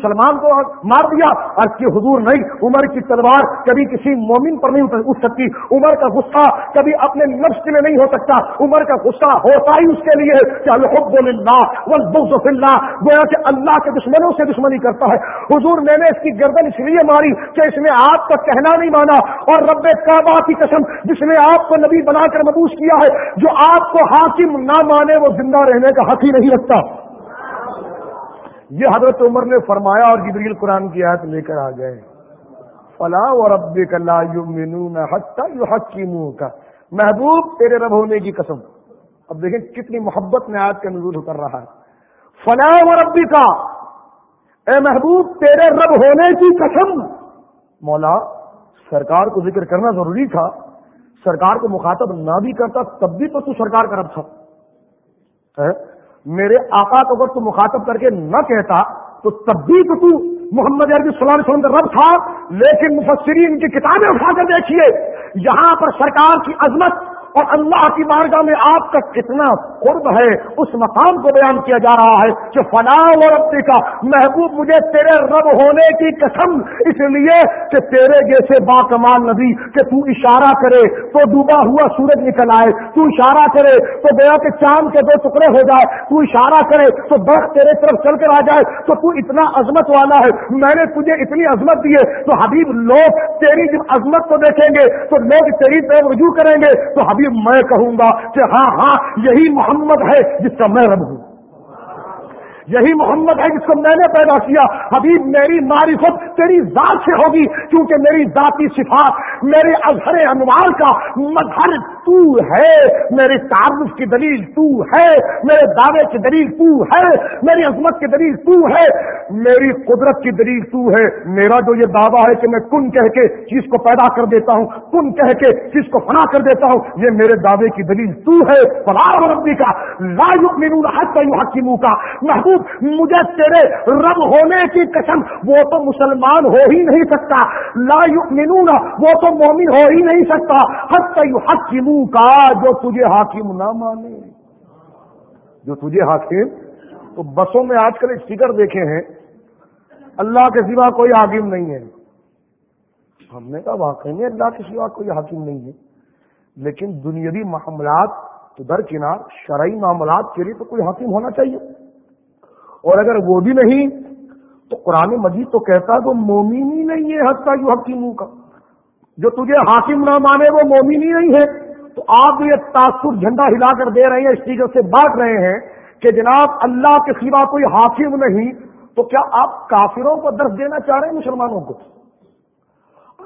سلمان کو مار دیا۔ اور کی حضور نہیں، عمر کی تلوار کبھی کسی مومن پر نہیں اٹھ سکتی۔ عمر کا غصہ کبھی اپنے نفس کے لیے نہیں ہو سکتا۔ عمر کا غصہ ہوتا ہی اس کے لیے کہ الحب اللہ اللہ، گویا کہ اللہ کے دشمنوں سے دشمنی کرتا ہے۔ حضور، میں نے اس کی گردن اس لیے ماری کہ اس نے آپ کا کہنا نہیں مانا۔ اور رب کعبہ کی قسم، جس نے آپ کو نبی بنا کر مبوس کیا ہے، جو آپ کو حاکم نہ مانے، وہ زندہ رہنے کا حق ہی نہیں رکھتا۔ یہ حضرت عمر نے فرمایا اور جبریل قرآن کی آیت لے کر آ گئے۔ فلاں اور اب کا محبوب تیرے رب ہونے کی قسم۔ اب دیکھیں کتنی محبت میں آیت کا نزول کر رہا ہے۔ فلاں اور کا اے محبوب، تیرے رب ہونے کی قسم۔ مولا، سرکار کو ذکر کرنا ضروری تھا۔ سرکار کو مخاطب نہ بھی کرتا، تب بھی تو تو سرکار کا رب تھا۔ میرے آقا کو اگر تو مخاطب کر کے نہ کہتا تو تب بھی تو تو محمد عربی صلی اللہ علیہ وسلم کا رب تھا، لیکن مفسرین کی کتابیں اٹھا کر دیکھیے، یہاں پر سرکار کی عظمت اور اللہ کی مارگاہ میں آپ کا کتنا قرب ہے، اس مقام کو بیان کیا جا رہا ہے کہ فلاں اور ربی کا محبوب مجھے تیرے رب ہونے کی قسم، اس لیے کہ تیرے جیسے با کمال نبی کہ تو اشارہ کرے تو ڈوبا ہوا سورج نکل آئے، تو اشارہ کرے تو گیا کہ چاند کے دو ٹکڑے ہو جائے، تو اشارہ کرے تو درخت تیرے طرف چل کر آ جائے، تو تو اتنا عظمت والا ہے، میں نے تجھے اتنی عظمت دی ہے، تو حبیب لوگ تیری جب عظمت کو دیکھیں گے، تو لوگ تیری طرف رجوع کریں گے، تو حبیب میں کہوں گا کہ ہاں ہاں یہی محمد ہے جس کا میں رب ہوں۔ یہی محمد ہے جس کو میں نے پیدا کیا۔ حبیب، میری معرفت تیری ذات سے ہوگی، کیونکہ میری ذاتی صفات، میرے اظہر انوار کا مظہر تو ہے۔ میری تعارف کی دلیل تو ہے، میرے دعوے کی دلیل تو ہے، میری عظمت کی دلیل تو ہے۔ میری قدرت کی دلیل تو ہے۔ میرا جو یہ دعویٰ ہے کہ میں کن کہہ کے چیز کو پیدا کر دیتا ہوں، کن کہہ کے چیز کو فنا کر دیتا ہوں، یہ میرے دعوے کی دلیل تو ہے۔ فلار ربی کا، لا یؤمنون حتی یحکمو کا محبوب مجھے تیرے رب ہونے کی قسم، وہ تو مسلمان ہو ہی نہیں سکتا۔ لا یؤمنون، وہ تو مومن ہو ہی نہیں سکتا۔ حتی یحکمو کا جو تجھے حاکم نہ مانے۔ جو تجھے حاکم؟ تو بسوں میں آج کل اسٹیکر دیکھے ہیں۔ اللہ کے سوا کوئی حاکم نہیں ہے۔ ہم نے کہا، واقعی میں اللہ کے سوا کوئی حاکم نہیں ہے۔ لیکن دنیاوی معاملات تو درکنار شرعی معاملات کے لیے تو کوئی حاکم ہونا چاہیے۔ اور اگر وہ بھی نہیں، تو قرآن مجید تو کہتا تو مومن ہی نہیں ہے حتیٰ جو حکیموں کا۔ جو تجھے حاکم نہ مانے، وہ مومن ہی نہیں ہے۔ تو آپ یہ تاثر جھنڈا ہلا کر دے رہے ہیں اسٹیکر سے بانٹ رہے ہیں کہ جناب اللہ کے سوا کوئی حاکم نہیں۔ تو کیا آپ کافروں کو درس دینا چاہ رہے ہیں مسلمانوں کو؟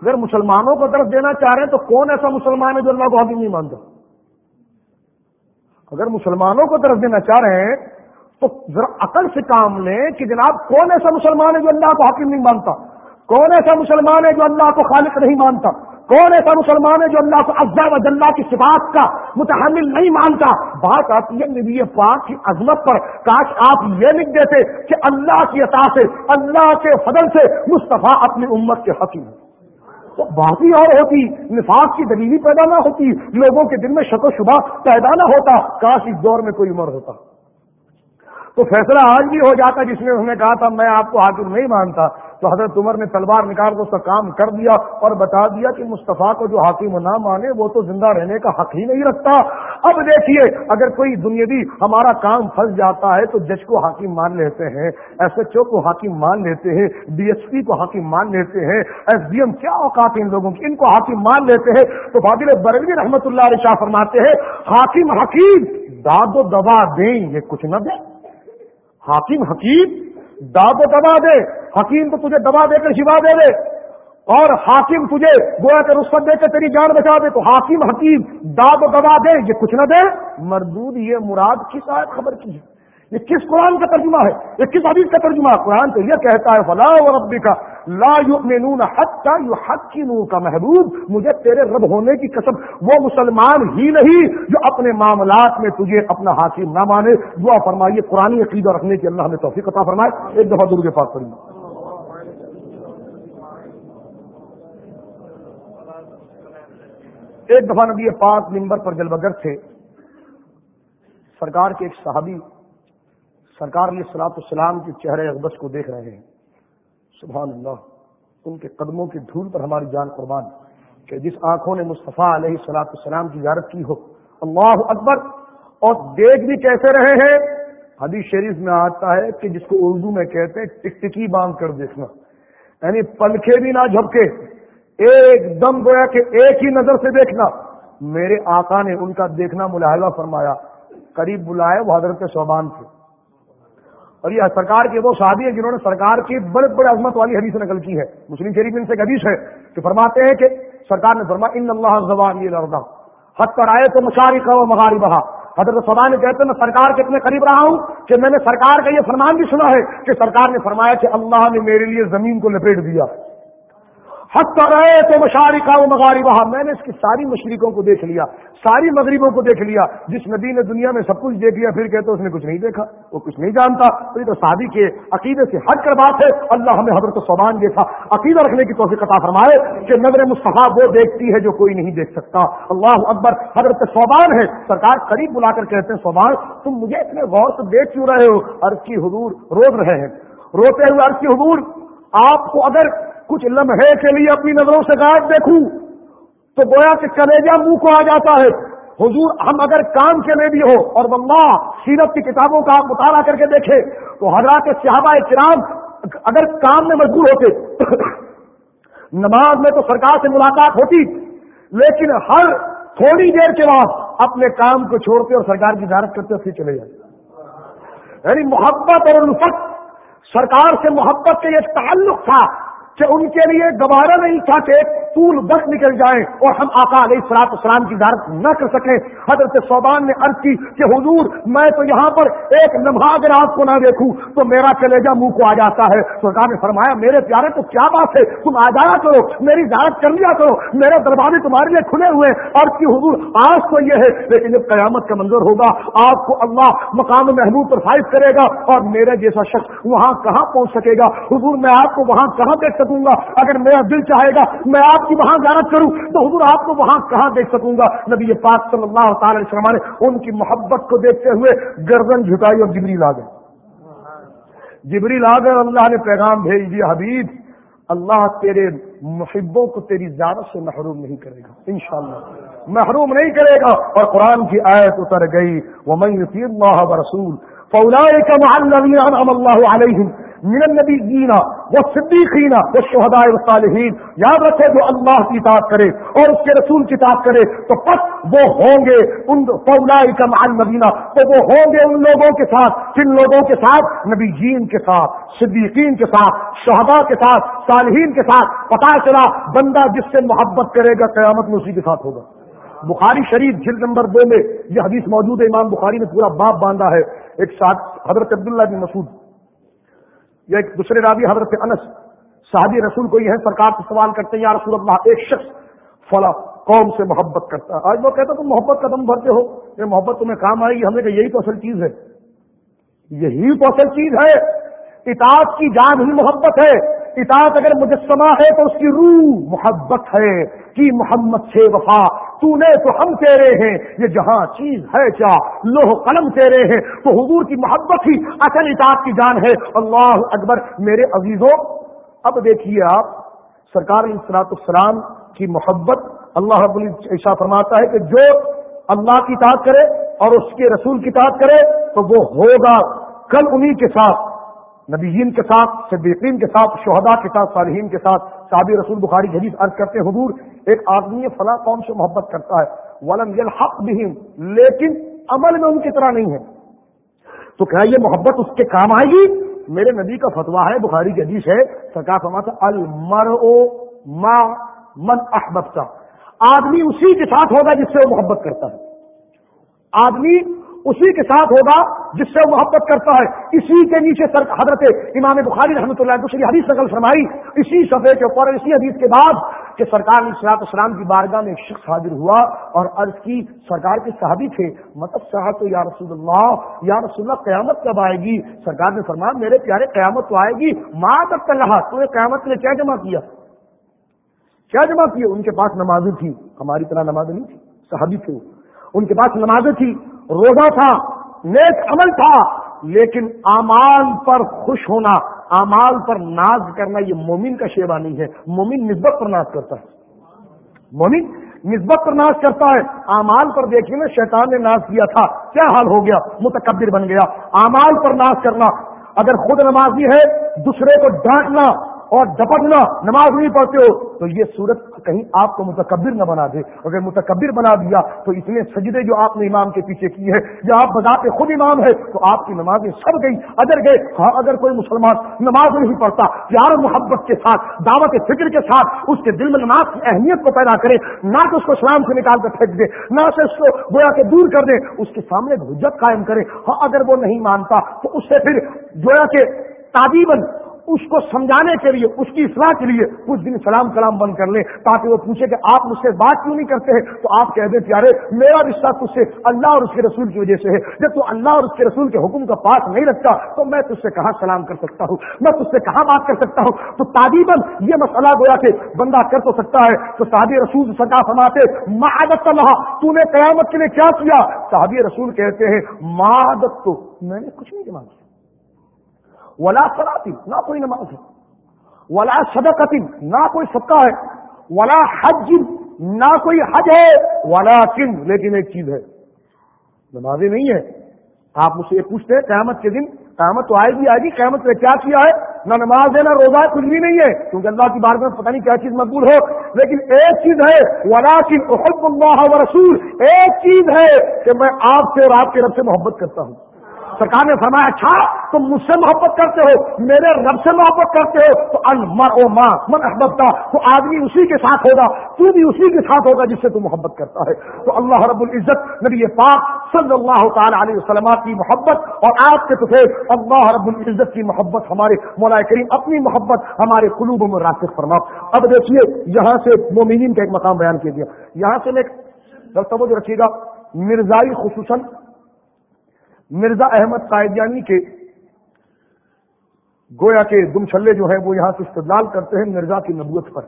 اگر مسلمانوں کو درس دینا چاہ رہے ہیں، تو کون ایسا مسلمان ہے جو اللہ کو حاکم نہیں مانتا؟ اگر مسلمانوں کو درس دینا چاہ رہے ہیں تو ذرا عقل سے کام لیں کہ جناب کون ایسا مسلمان ہے جو اللہ کو حاکم نہیں مانتا؟ کون ایسا مسلمان ہے جو اللہ کو خالق نہیں مانتا؟ کون ایسا مسلمان ہے جو اللہ کو افزا و جلّہ کی صفات کا متحمل نہیں مانتا؟ بات آتی ہے، نبی پاک کی عظمت پر کاش آپ یہ لکھ دیتے کہ اللہ کی عطا سے، اللہ کے فضل سے مصطفیٰ اپنی امت کے حقیم تو باقی اور ہوتی، نفاق کی دلیلی پیدا نہ ہوتی، لوگوں کے دل میں شک و شبہ پیدا نہ ہوتا، کاش اس دور میں کوئی عمر ہوتا۔ تو فیصلہ آج بھی ہو جاتا جس میں انہوں نے کہا تھا، میں آپ کو حاکم نہیں مانتا۔ تو حضرت عمر نے تلوار نکال کر اس کا کام کر دیا اور بتا دیا کہ مصطفیٰ کو جو حاکم نہ مانے، وہ تو زندہ رہنے کا حق ہی نہیں رکھتا۔ اب دیکھیے، اگر کوئی دنیاوی ہمارا کام پھنس جاتا ہے تو جج کو حاکم مان لیتے ہیں ایس ایچ او کو حاکم مان لیتے ہیں ڈی ایس پی کو حاکم مان لیتے ہیں ایس ڈی ایم کیا اوقات ان لوگوں کی؟ ان کو حاکم مان لیتے ہیں۔ تو فاضل بروی رحمت اللہ علیہ شاہ فرماتے ہیں، حاکم حکیم داد و دبا دیں، یہ کچھ نہ دیں۔ حاکم حکیم داد و دبا دے، حکیم تو تجھے دبا دے کر شفا دے دے۔ اور حاکم تجھے گویا کر رسفت دے کر تیری جان بچا دے۔ تو حاکم حکیم داد و دبا دے، یہ کچھ نہ دے۔ مردود، یہ مراد کس آئے خبر کی ہے؟ یہ کس قرآن کا ترجمہ ہے؟ یہ کس حدیث کا ترجمہ ہے؟ قرآن تو یہ کہتا ہے فلاح و ربی کا لا یؤمنون حتی یحکمو کا محبوب، مجھے تیرے رب ہونے کی قسم، وہ مسلمان ہی نہیں جو اپنے معاملات میں تجھے اپنا حاکم نہ مانے۔ دعا فرمائیے، قرآن عقیدہ رکھنے کی اللہ نے توفیق عطا فرمائے۔ ایک دفعہ درود کے پاس پڑھی ایک دفعہ نبی پاک ممبر پر جلبگر تھے۔ سرکار کے ایک صحابی سرکار علیہ سلاط السلام کے چہرے اقبس کو دیکھ رہے ہیں۔ سبحان اللہ، ان کے قدموں کی دھول پر ہماری جان قربان کہ جس آنکھوں نے مصطفیٰ علیہ سلاط السلام کی زیارت کی ہو۔ اللہ اکبر۔ اور دیکھ بھی کیسے رہے ہیں؟ حدیث شریف میں آتا ہے کہ جس کو اردو میں کہتے ہیں، ٹک ٹکی باندھ کر دیکھنا۔ یعنی پلکھے بھی نہ جھپکے، ایک دم گویا کہ ایک ہی نظر سے دیکھنا۔ میرے آقا نے ان کا دیکھنا ملاحظہ فرمایا، قریب بلائے وہ حضرت صوبان تھے۔ اور یہ سرکار کے وہ شادی ہیں جنہوں نے سرکار کی بڑے بڑے عظمت والی حدیث نقل کی ہے۔ مسلم شریف ان سے حدیث ہے کہ فرماتے ہیں کہ سرکار نے فرما ان اللہ زبان حد پر آئے تو مشاری کا مغاری بہا حضرت سبا نے کہتے ہیں، میں سرکار کے اتنے قریب رہا ہوں کہ میں نے سرکار کا یہ فرمان بھی سنا ہے کہ سرکار نے فرمایا کہ اللہ نے میرے لیے زمین کو لپیٹ دیا۔ حق رہے تو مشاری کا وہ مغاری وہاں میں نے اس کی ساری مشرقوں کو دیکھ لیا، ساری مغربوں کو دیکھ لیا، جس ندی نے دنیا میں سب کچھ دیکھ لیا، پھر کہتے اس نے کچھ نہیں دیکھا، وہ کچھ نہیں جانتا۔ تو یہ تو شادی کے عقیدے سے ہٹ کر بات ہے، اللہ ہمیں حضرت صوبان دیکھا عقیدہ رکھنے کی توفیق عطا فرمائے کہ نظر مصطفیٰ وہ دیکھتی ہے جو کوئی نہیں دیکھ سکتا۔ اللہ اکبر، حضرت صوبان ہے۔ سرکار قریب بلا کر کہتے ہیں، صوبان، تم مجھے اتنے غور سے دیکھ کیوں رہے ہو؟ عرض کی حضور، روز رہے ہیں۔ روتے ہوئے عرض کی حضور، آپ کو اگر کچھ لمحے کے لیے اپنی نظروں سے غائب دیکھوں تو گویا کہ کلیجہ منہ کو آ جاتا ہے۔ حضور، ہم اگر کام کے لیے بھی ہو اور واللہ سیرت کی کتابوں کا آپ مطالعہ کر کے دیکھے تو حضرات صحابہ کرام اگر کام میں مجبور ہوتے، نماز میں تو سرکار سے ملاقات ہوتی، لیکن ہر تھوڑی دیر کے بعد اپنے کام کو چھوڑتے اور سرکار کی زیارت کرتے پھر چلے جاتے۔ یعنی محبت اور الفت، سرکار سے محبت کا یہ تعلق تھا۔ کہ ان کے لیے گوارا نہیں تھا کہ طول وقت نکل جائیں اور ہم آقا علیہ السلاط اسلام کی زیارت نہ کر سکیں۔ حضرت صوبان نے عرض کی کہ حضور، میں تو یہاں پر ایک لمحہ اگر آپ کو نہ دیکھوں، تو میرا کلیجا منہ کو آ جاتا ہے۔ سرکار نے فرمایا، میرے پیارے، تو کیا بات ہے؟ تم آ جایا کرو، میری زیارت کر لیا کرو۔ میرے دروازے تمہارے لیے کھلے ہوئے اور کی حضور، آج تو یہ ہے، لیکن جب قیامت کا منظر ہوگا، آپ کو اللہ مقام محبوب پر فائد کرے گا اور میرے جیسا شخص وہاں کہاں پہنچ سکے گا؟ حضور، میں آپ کو وہاں کہاں دیکھ سکوں گا۔ اگر میرا دل چاہے گا میں آپ کی وہاں زیارت کروں، تو حضور آپ کو وہاں کہاں دیکھ سکوں گا؟ نبی پاک صلی اللہ تعالی وسلم نے ان کی محبت کو دیکھتے ہوئے گردن جھکائی اور جبری لا گئے۔ جبری لا گئے اللہ نے پیغام بھیج دیا، حبیب، اللہ تیرے محبوں کو تیری زیادت سے محروم نہیں کرے گا، انشاءاللہ۔ محروم نہیں کرے گا۔ اور قرآن کی آیت اتر گئی وہ میں رسول فولا کا محل اللہ علیہ من النبیین وہ صدیقین وہ شہداء صالحین یاد رکھے جو اللہ کی اطاعت کرے اور اس کے رسول کی اطاعت کرے، تو پس وہ ہوں گے ان فولائی کا تو وہ ہوں گے ان لوگوں کے ساتھ کن لوگوں کے ساتھ نبی جین کے ساتھ، صدیقین کے ساتھ، شہداء کے ساتھ، صالحین کے ساتھ۔ پتا چلا بندہ جس سے محبت کرے گا، قیامت میں اسی کے ساتھ ہوگا۔ بخاری شریف جلد نمبر دو میں یہ حدیث موجود ہے، امام بخاری نے پورا باپ باندھا ہے۔ ایک ساتھ حضرت عبداللہ بن مسعود یا ایک دوسرے راوی حضرت انس، صحابی رسول کو یہ ہے سرکار سے سوال کرتے ہیں، یا رسول اللہ، ایک شخص فلا قوم سے محبت کرتا ہے۔ آج وہ کہتا تم محبت قدم بھرتے ہو، یہ محبت تمہیں کام آئے گی۔ ہم نے کہا، یہی تو اصل چیز ہے۔ یہی تو اصل چیز ہے۔ اطاعت کی جان ہی محبت ہے۔ اطاعت اگر مجسمہ ہے تو اس کی روح محبت ہے۔ کہ محمد سے وفا تو نے تو ہم تیرے ہیں، یہ جہاں چیز ہے کیا؟ لوہ قلم تیرے ہیں، تو حضور کی محبت ہی اصل اطاعت کی جان ہے۔ اللہ اکبر، میرے عزیزوں، اب دیکھیے آپ، سرکار السلاط السلام کی محبت، اللہ رب ایسا فرماتا ہے کہ جو اللہ کی اطاعت کرے اور اس کے رسول کی اطاعت کرے، تو وہ ہوگا کل انہی کے ساتھ، نبیین کے ساتھ، صدیقین کے ساتھ، شہداء کے ساتھ، صالحین کے ساتھ۔ صحابی رسول بخاری حدیث عرض کرتے حضور ایک آدمی فلاں قوم سے محبت کرتا ہے، ولم یلحق بہم، لیکن عمل میں ان کی طرح نہیں ہے۔ تو کیا یہ محبت اس کے کام آئے گی؟ میرے نبی کا فتوا ہے، بخاری کی حدیث ہے، سرکار فرماتا المر او ما من احبت کا آدمی اسی کے ساتھ ہوگا جس سے وہ محبت کرتا ہے۔ آدمی اسی کے ساتھ ہوگا جس سے وہ محبت کرتا ہے۔ اسی کے نیچے سر حضرت امام بخاری رحمۃ اللہ دوسری حدیث نقل فرمائی۔ اسی صفحے کے اوپر اسی حدیث کے بعد کہ سرکار صلاحت اسلام کی بارگاہ میں ایک شخص حاضر ہوا اور عرض کی، سرکار کے صحابی تھے مطلب صاحب تو یا رسول اللہ، یا رسول اللہ، قیامت کب آئے گی؟ سرکار نے فرمایا، میرے پیارے، قیامت تو آئے گی۔ ماں تک رہا تو نے قیامت کے لیے کیا جمع کیا؟ کیا جمع کیا؟ ان کے پاس نمازیں تھی ہماری طرح نماز نہیں تھی صحابی تھے ان کے پاس نمازیں تھی روزہ تھا، نیک عمل تھا، لیکن امال پر خوش ہونا امال پر ناز کرنا یہ مومن کا شیوا نہیں ہے۔ مومن نسبت پر ناز کرتا ہے۔ مومن نسبت پر ناز کرتا ہے۔ امال پر دیکھیے نا، شیطان نے ناز کیا تھا۔ کیا حال ہو گیا؟ متکبر بن گیا۔ امال پر ناز کرنا۔ اگر خود نمازی ہے، دوسرے کو ڈانٹنا۔ اور ڈپٹنا نماز نہیں پڑھتے ہو، تو یہ صورت کہیں آپ کو متکبر نہ بنا دے۔ اگر متکبر بنا دیا، تو اتنے سجدے جو آپ نے امام کے پیچھے کی ہے یا آپ بذات خود امام ہے تو آپ کی نمازیں سب گئی ادر گئے۔ ہاں اگر کوئی مسلمان نماز نہیں پڑھتا، پیار محبت کے ساتھ، دعوت فکر کے ساتھ، اس کے دل میں نماز کی اہمیت کو پیدا کرے، نہ کہ اس کو اسلام سے نکال کر پھینک دے، نہ سے اس کو گویا کے دور کر دے، اس کے سامنے حجت قائم کرے۔ ہاں اگر وہ نہیں مانتا، تو اس سے پھر گویا کے تعبیباً اس کو سمجھانے کے لیے، اس کی اصلاح کے لیے کچھ دن سلام کلام بند کر لیں تاکہ وہ پوچھے کہ آپ مجھ سے بات کیوں نہیں کرتے ہیں؟ تو آپ کہہ دیں، پیارے، میرا رشتہ تجھ سے اللہ اور اس کے رسول کی وجہ سے ہے۔ جب تو اللہ اور اس کے رسول کے حکم کا پاس نہیں رکھتا، تو میں تجھ سے کہاں سلام کر سکتا ہوں؟ میں تجھ سے کہاں بات کر سکتا ہوں؟ تو تعدیباً یہ مسئلہ گویا کہ بندہ کر تو سکتا ہے۔ تو صحابی رسول سکا فرماتے، معادت اللہ، تو نے قیامت کے لیے کیا کیا؟ صحابی رسول کہتے ہیں، معادت تو میں نے کچھ نہیں جمع کیا۔ ولا سلاتی نہ کوئی نماز ہے۔ ولا صدقتی نہ کوئی صدقہ ہے۔ ولا حج، نہ کوئی حج ہے۔ ولا کن لیکن ایک چیز ہے۔ نمازیں نہیں ہے آپ مجھ سے یہ پوچھتے ہیں، قیامت کے دن، قیامت تو آئے گی آئے گی۔ قیامت میں کیا کیا ہے؟ نہ نماز ہے، نہ روزہ ہے، کچھ بھی نہیں ہے۔ کیونکہ اللہ کی بار میں پتہ نہیں کیا چیز مقبول ہو۔ لیکن ایک چیز ہے ولا کن اللہ و رسول ایک چیز ہے کہ میں آپ سے اور آپ کے رب سے محبت کرتا ہوں۔ سرکار نے فرمایا اچھا تم مجھ سے محبت کرتے ہو، میرے رب سے محبت کرتے ہو، تو المر او ماں من احبت کا تو آدمی اسی کے ساتھ ہوگا، تو بھی اسی کے ساتھ ہوگا جس سے تو محبت کرتا ہے۔ تو اللہ رب العزت، نبی پاک صلی اللہ تعالی علیہ وسلم کی محبت اور آپ کے تو اللہ رب العزت کی محبت ہمارے مولا کریم اپنی محبت ہمارے قلوب میں راسک فرما۔ اب دیکھیے، یہاں سے مومنین کا ایک مقام بیان کیا گیا یہاں سے میں توجہ رکھیے گا، مرزائی خصوصاً مرزا احمد قائدیانی کے گویا کے دم چھلے جو ہیں وہ یہاں سے استدلال کرتے ہیں مرزا کی نبوت پر۔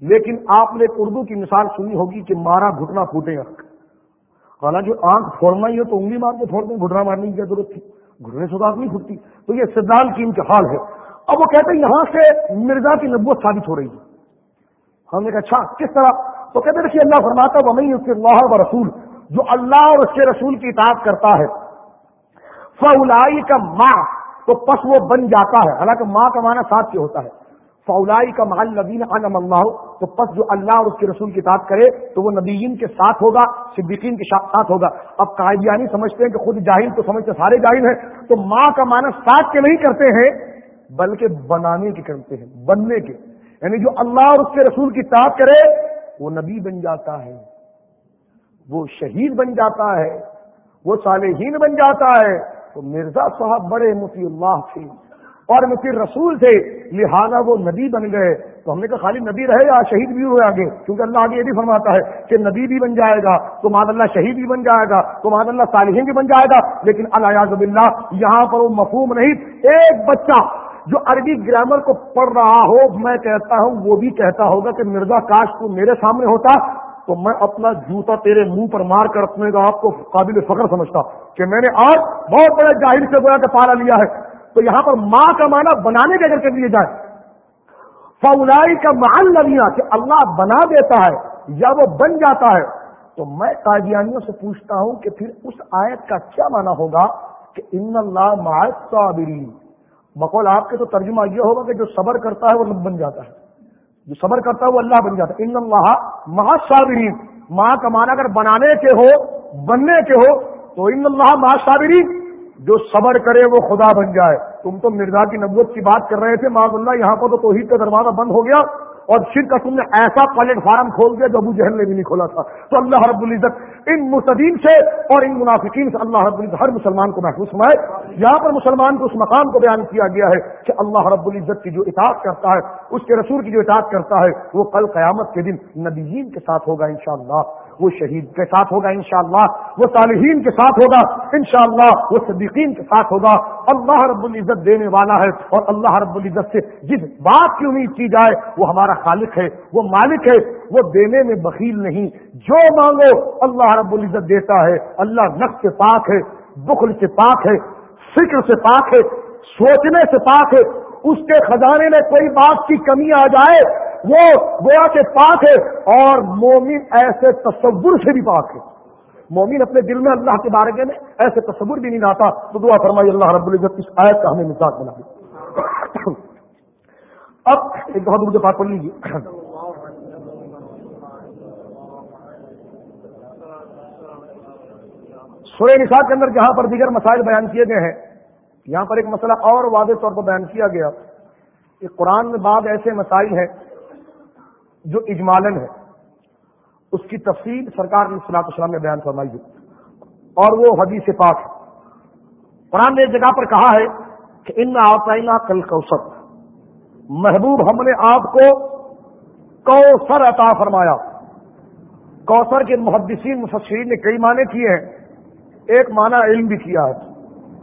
لیکن آپ نے اردو کی مثال سنی ہوگی کہ مارا گھٹنا پھوٹے گا حالانکہ آنکھ پھوڑنا ہی ہے تو انگلی مار کے پھوڑ دیں گھٹنا مارنے کی کیا ضرورت تھی؟ گھٹنے سے آنکھ نہیں پھوٹتی۔ تو یہ استدلال کی انتخال ہے۔ اب وہ کہتے ہیں یہاں سے مرزا کی نبوت ثابت ہو رہی ہے۔ ہم نے کہا اچھا کس طرح؟ تو کہتے دیکھیے، اللہ فرماتا وہی اس کے اللہ و رسول جو اللہ اور اس کے رسول کی اطاعت کرتا ہے فولائی کا ماں تو پس وہ بن جاتا ہے۔ حالانکہ ماں کا معنی ساتھ کی ہوتا ہے۔ فولائی کا مال نبین انم اللہ، تو پس جو اللہ اور اس کے رسول کی اطاعت کرے، تو وہ نبیین کے ساتھ ہوگا، صدیقین کے ساتھ ہوگا۔ اب قائدیانی سمجھتے ہیں کہ خود جاہل تو سمجھتے سارے جاہل ہیں، تو ماں کا معنی ساتھ کے نہیں کرتے ہیں، بلکہ بنانے کے کرتے ہیں، بننے کے۔ یعنی جو اللہ اور اس کے رسول کی اطاعت کرے، وہ نبی بن جاتا ہے۔ وہ شہید بن جاتا ہے۔ وہ صالحین بن جاتا ہے۔ تو مرزا صاحب بڑے مفی اللہ تھے۔ اور مفی رسول تھے۔ لہذا وہ نبی بن گئے۔ تو ہم نے کہا، خالی نبی رہے یا شہید بھی ہوئے آگے؟ کیونکہ اللہ آگے یہ بھی فرماتا ہے کہ نبی بھی بن جائے گا۔ تو مان اللہ شہید بھی بن جائے گا۔ تو مان اللہ صالحین بھی بن جائے گا۔ لیکن اللہ اللہ یہاں پر وہ مفہوم نہیں۔ ایک بچہ جو عربی گرامر کو پڑھ رہا ہو، میں کہتا ہوں، وہ بھی کہتا ہوگا کہ مرزا کاش تو میرے سامنے ہوتا۔ تو میں اپنا جوتا تیرے منہ پر مار کر اپنے آپ کو قابل فخر سمجھتا کہ میں نے آج بہت بڑے جاہر سے گویا کہ پالا لیا ہے۔ تو یہاں پر ماں کا معنی بنانے کے اگر کر لیے جائے۔ فولائی کا مان لیا کہ اللہ بنا دیتا ہے یا وہ بن جاتا ہے۔ تو میں قادیانیوں سے پوچھتا ہوں کہ پھر اس آیت کا کیا معنی ہوگا کہ ان اللہ صابرین بقول آپ کے تو ترجمہ یہ ہوگا کہ جو صبر کرتا ہے وہ رب بن جاتا ہے۔ جو صبر کرتا ہے وہ اللہ بن جاتا ہے۔ ان اللہ محصابرین ماں کا معنی اگر بنانے کے ہو، بننے کے ہو، تو ان اللہ محصابرین جو صبر کرے وہ خدا بن جائے۔ تم تو مرزا کی نبوت کی بات کر رہے تھے معذ اللہ، یہاں پر تو توحید کا دروازہ بند ہو گیا۔ اور شرک کا تم نے ایسا پلیٹ فارم کھول دیا جو ابو جہل نے بھی نہیں کھولا تھا۔ تو اللہ رب العزت ان مستدین سے اور ان منافقین سے اللہ رب العزت ہر مسلمان کو محفوظ فرمائے۔ یہاں پر مسلمان کو اس مقام کو بیان کیا گیا ہے کہ اللہ رب العزت کی جو اطاعت کرتا ہے، اس کے رسول کی جو اطاعت کرتا ہے، وہ کل قیامت کے دن نبیین کے ساتھ ہوگا انشاءاللہ۔ وہ شہید کے ساتھ ہوگا انشاءاللہ، وہ صالحین کے ساتھ ہوگا، انشاءاللہ، وہ صدیقین کے ساتھ ہوگا۔ اللہ رب العزت دینے والا ہے اور اللہ رب العزت سے جس بات کی امید کی جائے، وہ ہمارا خالق ہے، وہ مالک ہے، وہ دینے میں بخیل نہیں۔ جو مانگو، اللہ رب العزت دیتا ہے۔ اللہ نقص سے پاک ہے، بخل سے پاک ہے، فکر سے پاک ہے، سوچنے سے پاک ہے۔ اس کے خزانے میں کوئی بات کی کمی آ جائے وہ گویا کے پاک ہے اور مومن ایسے تصور سے بھی پاک ہے۔ مومن اپنے دل میں اللہ کے بارے میں ایسے تصور بھی نہیں لاتا تو دعا فرمائی، اللہ رب العزت اس آیت کا ہمیں مثال بنا دیا اب ایک بہت مجھے بات پڑھ لیجیے سورہ نساء کے اندر جہاں پر دیگر مسائل بیان کیے گئے ہیں، یہاں پر ایک مسئلہ اور واضح طور پر بیان کیا گیا۔ کہ قرآن میں بعض ایسے مسائل ہیں جو اجمالن ہے، اس کی تفصیل سرکار نے صلاح السلام نے بیان فرمائی ہے۔ اور وہ حدیث پاک ہے۔ قرآن نے ایک جگہ پر کہا ہے کہ ان آپائنا کل کوثر محبوب ہم نے آپ کو کوثر عطا فرمایا۔ کوثر کے محدثین، مفسرین نے کئی معنی کیے ہیں۔ ایک معنی علم بھی کیا ہے۔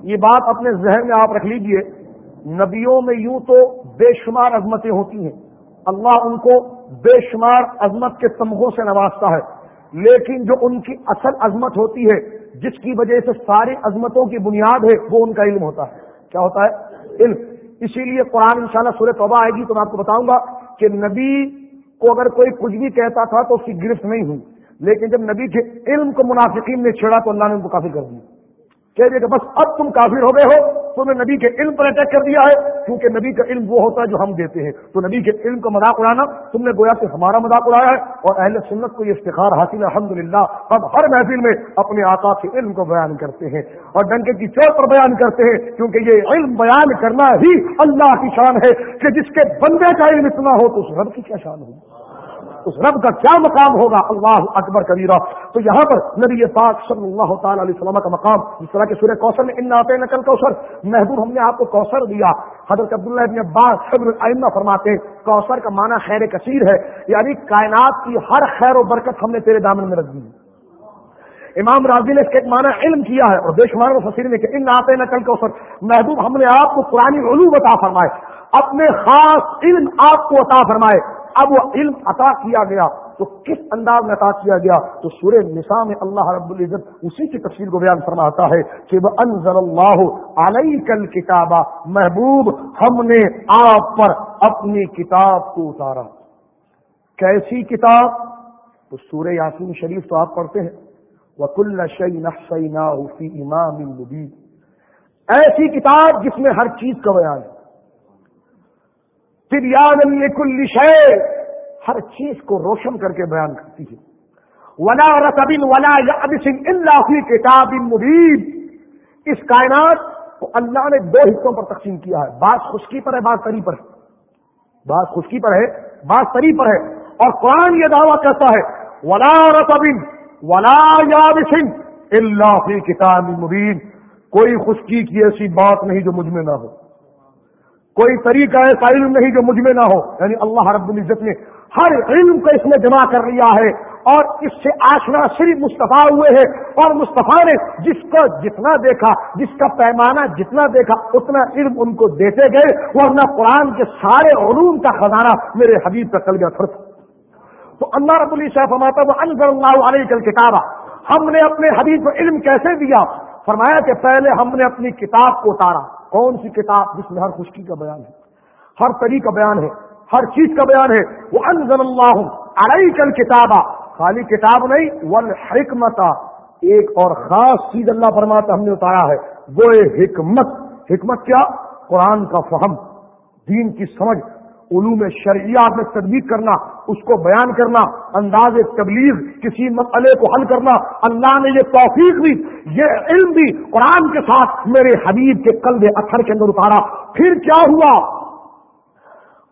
یہ بات اپنے ذہن میں آپ رکھ لیجیے۔ نبیوں میں یوں تو بے شمار عظمتیں ہوتی ہیں۔ اللہ ان کو بے شمار عظمت کے تمغوں سے نوازتا ہے۔ لیکن جو ان کی اصل عظمت ہوتی ہے، جس کی وجہ سے ساری عظمتوں کی بنیاد ہے، وہ ان کا علم ہوتا ہے۔ کیا ہوتا ہے؟ علم۔ اسی لیے قرآن انشاءاللہ سورہ توبہ آئے گی، تو میں آپ کو بتاؤں گا کہ نبی کو اگر کوئی کچھ بھی کہتا تھا تو اس کی گرفت نہیں ہوئی لیکن جب نبی کے علم کو منافقین نے چھیڑا تو اللہ نے ان کو کافی کر دیا۔ کہ بس اب تم کافر ہو گئے ہو تم نے نبی کے علم پر اٹیک کر دیا ہے۔ کیونکہ نبی کا علم وہ ہوتا ہے جو ہم دیتے ہیں۔ تو نبی کے علم کا مذاق اڑانا، تم نے گویا کہ ہمارا مذاق اڑایا ہے۔ اور اہل سنت کو یہ افتخار حاصل ہے الحمد للہ اب ہر محفل میں اپنے آقا کے علم کو بیان کرتے ہیں۔ اور ڈنکے کی چوٹ پر بیان کرتے ہیں، کیونکہ یہ علم بیان کرنا ہی اللہ کی شان ہے کہ جس کے بندے کا علم اتنا ہو تو اس رب کی کیا شان ہوگی؟ اس رب کا کیا مقام ہوگا؟ اللہ اکبر کبیرہ. تو یہاں پر نبی پاک صلی اللہ تعالی علیہ وسلم کا مقام، جس طرح کے سورہ کوثر میں ان آتے نقل کوثر محبوب ہم نے آپ کو کوثر دیا۔ حضرت عبداللہ ابن عباس صبر العمہ فرماتے کوثر کا معنی خیر کثیر ہے یعنی کائنات کی ہر خیر و برکت ہم نے تیرے دامن میں رکھ دی۔ امام راضی نے اس کا ایک معنی علم کیا ہے، اور بے شمار فصیر نے کہ ان آتے نقل کوثر محبوب ہم نے آپ کو پرانی علوم عطا فرمائے، اپنے خاص علم آپ کو عطا فرمائے۔ اب وہ علم عطا کیا گیا تو کس انداز میں عطا کیا گیا تو سورہ نساء میں اللہ رب العزت اسی کی تفصیل کو بیان فرماتا ہے کہ وہ انزل اللہ علیہ کل کتابہ محبوب، ہم نے آپ پر اپنی کتاب کو اتارا۔ کیسی کتاب؟ تو سورہ یاسین شریف تو آپ پڑھتے ہیں۔ وکل شعی نقصی امام ایسی کتاب جس میں ہر چیز کا بیان ہے۔ پھر یاد کل شے ہر چیز کو روشن کر کے بیان کرتی ہے۔ ولا رسبن ولا یاد اللہ کتاب مبین اس کائنات کو اللہ نے دو حصوں پر تقسیم کیا ہے۔ بعض خشکی پر ہے، بعض تری پر ہے۔ بعض خشکی پر ہے، بعض تری پر ہے۔ اور قرآن یہ دعویٰ کرتا ہے، ولا رسبن ولا یاد سنگھ اللہ کتاب مبین کوئی خشکی کی ایسی بات نہیں جو مجھ میں نہ ہو۔ کوئی طریقہ ایسا علم نہیں جو مجھ میں نہ ہو۔ یعنی اللہ رب العزت نے ہر علم کو اس میں جمع کر لیا ہے اور اس سے آشنا صرف مصطفیٰ ہوئے ہیں اور مصطفیٰ نے جس کو جتنا دیکھا، جس کا پیمانہ جتنا دیکھا، اتنا علم ان کو دیتے گئے، ورنہ قرآن کے سارے علوم کا خزانہ میرے حبیب کا کل گیا تھر تو اللہ رب الصاف فرماتا وہ انضر اللہ علیہ کل کتابہ ہم نے اپنے حبیب کو علم کیسے دیا؟ فرمایا کہ پہلے ہم نے اپنی کتاب کو اتارا۔ کون سی کتاب جس میں ہر خشکی کا بیان ہے، ہر تری کا بیان ہے، ہر چیز کا بیان ہے۔ وہ انزل اللہ علیہ کل کتابہ خالی کتاب نہیں ون حکمت ایک اور خاص چیز اللہ فرماتا ہم نے اتارا ہے، وہ حکمت۔ حکمت کیا؟ قرآن کا فہم، دین کی سمجھ۔ علوم شرعیات میں تدبیر کرنا، اس کو بیان کرنا، انداز تبلیغ کسی مسئلے کو حل کرنا، اللہ نے یہ توفیق بھی یہ علم بھی قرآن کے ساتھ میرے حبیب کے قلب اثر کے اندر اتارا۔ پھر کیا ہوا؟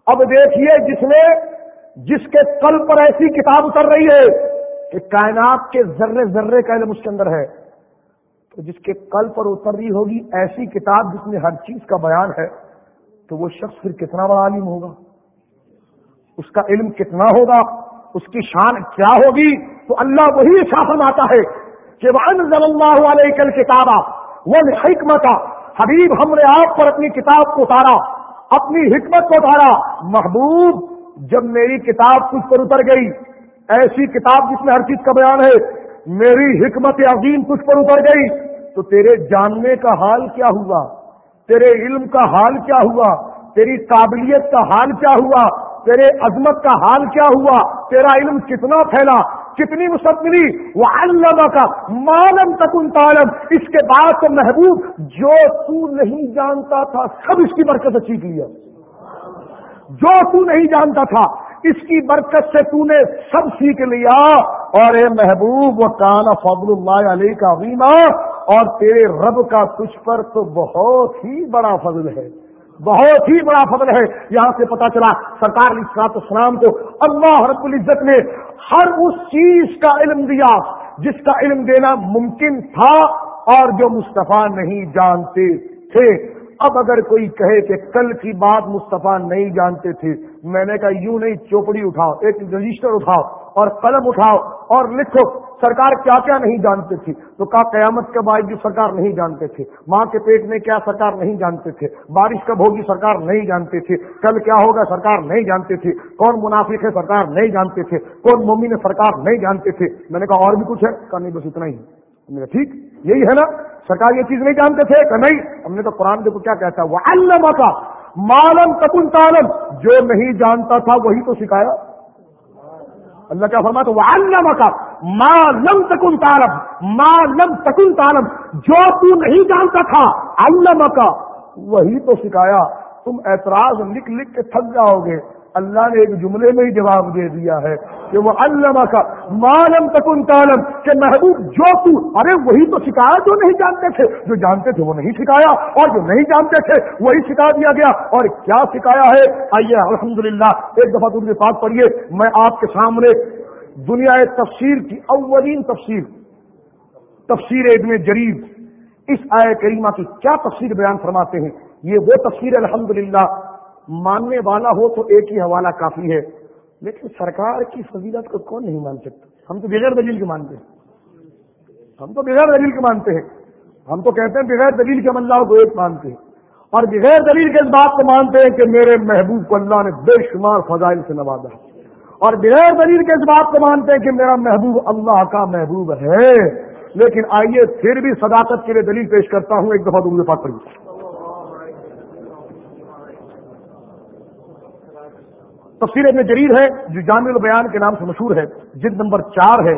اب دیکھیے جس نے، جس کے قلب پر ایسی کتاب اتر رہی ہے کہ کائنات کے ذرے ذرے کا علم اس کے اندر ہے۔ تو جس کے قلب پر اتر رہی ہوگی، ایسی کتاب جس میں ہر چیز کا بیان ہے، تو وہ شخص پھر کتنا بڑا عالم ہوگا؟ اس کا علم کتنا ہوگا؟ اس کی شان کیا ہوگی؟ تو اللہ وہی شاسن آتا ہے کہ وہ انزل اللہ علیہ کل کتابہ وہ حکمت حبیب، ہم نے آپ پر اپنی کتاب کو اتارا، اپنی حکمت کو اتارا۔ محبوب، جب میری کتاب کچھ پر اتر گئی، ایسی کتاب جس میں ہر چیز کا بیان ہے، میری حکمت عظیم کچھ پر اتر گئی، تو تیرے جاننے کا حال کیا ہوا؟ تیرے علم کا حال کیا ہوا؟ تیری قابلیت کا حال کیا ہوا؟ تیرے عظمت کا حال کیا ہوا؟ تیرا علم کتنا پھیلا؟ کتنی مستقبلی وہ علامہ کا مالم تکن تعلم۔ اس کے بعد تو محبوب جو تو نہیں جانتا تھا، سب اس کی برکت سیکھ لیا۔ جو تو نہیں جانتا تھا، اس کی برکت سے تو نے سب سیکھ لیا۔ اور اے محبوب، وہ کانا فضل اللہ علیہ کا ویما اور تیرے رب کا کچھ پر تو بہت ہی بڑا فضل ہے۔ بہت ہی بڑا فضل ہے۔ یہاں سے پتا چلا سرکار اسلام کو اللہ رب العزت نے ہر اس چیز کا علم دیا جس کا علم دینا ممکن تھا اور جو مصطفیٰ نہیں جانتے تھے۔ اب اگر کوئی کہے کہ کل کی بات مصطفیٰ نہیں جانتے تھے، میں نے کہا یوں نہیں، چوپڑی اٹھاؤ، ایک رجسٹر اٹھاؤ۔ اور قلم اٹھاؤ اور لکھو، سرکار کیا کیا نہیں جانتے تھے۔ تو کہا، قیامت کے بعد بھی سرکار نہیں جانتے تھے۔ ماں کے پیٹ میں کیا سرکار نہیں جانتے تھے؟ بارش کب ہوگی سرکار نہیں جانتے تھے۔ کل کیا ہوگا سرکار نہیں جانتے تھے۔ کون منافق ہے سرکار نہیں جانتے تھے؟ کون مومن ہے سرکار نہیں جانتے تھے؟ میں نے کہا، اور بھی کچھ ہے؟ کہا، نہیں، بس اتنا ہی۔ ٹھیک، یہی ہے نا۔ سرکار یہ چیز نہیں جانتے تھے کہ نہیں؟ ہم نے تو قرآن دیکھو کیا کہتا ہے۔ وہ اللہ کا مالم کپن تالم جو نہیں جانتا تھا وہی تو سکھایا۔ اللہ کیا فرما تو وہ کا ماں لم تکن تالم ما لم تکن تالم جو تو نہیں جانتا تھا اللہ کا وہی تو سکھایا، تم اعتراض لکھ لکھ کے تھک جاؤ گے۔ اللہ نے ایک جملے میں ہی جواب دے دیا ہے کہ وہ علامہ کا مالم تکن تالم کہ محبوب جو تو، ارے وہی تو سکھایا جو نہیں جانتے تھے۔ جو جانتے تھے وہ نہیں سکھایا، اور جو نہیں جانتے تھے وہی سکھا دیا گیا۔ اور کیا سکھایا ہے؟ آئیے الحمدللہ، ایک دفعہ تم کے پاس پڑھیے۔ میں آپ کے سامنے دنیا تفسیر کی اولین تفسیر تفسیر ابن جریب اس آئے کریمہ کی کیا تفسیر بیان فرماتے ہیں؟ یہ وہ تفسیر الحمدللہ ماننے والا ہو تو ایک ہی حوالہ کافی ہے، لیکن سرکار کی فضیلت کو کون نہیں مان سکتا؟ ہم تو بغیر دلیل کے مانتے ہیں۔ ہم تو بغیر دلیل کے مانتے ہیں۔ ہم تو کہتے ہیں بغیر دلیل کے اللہ کو ایک مانتے ہیں۔ اور بغیر دلیل کے اس بات کو مانتے ہیں کہ میرے محبوب کو اللہ نے بے شمار فضائل سے نوازا۔ اور بغیر دلیل کے اس بات کو مانتے ہیں کہ میرا محبوب اللہ کا محبوب ہے۔ لیکن آئیے پھر بھی صداقت کے لیے دلیل پیش کرتا ہوں، ایک دفعہ تم پاس پڑھی تفسیر ابن جریر ہے، جو جامع البیان کے نام سے مشہور ہے جد نمبر چار ہے۔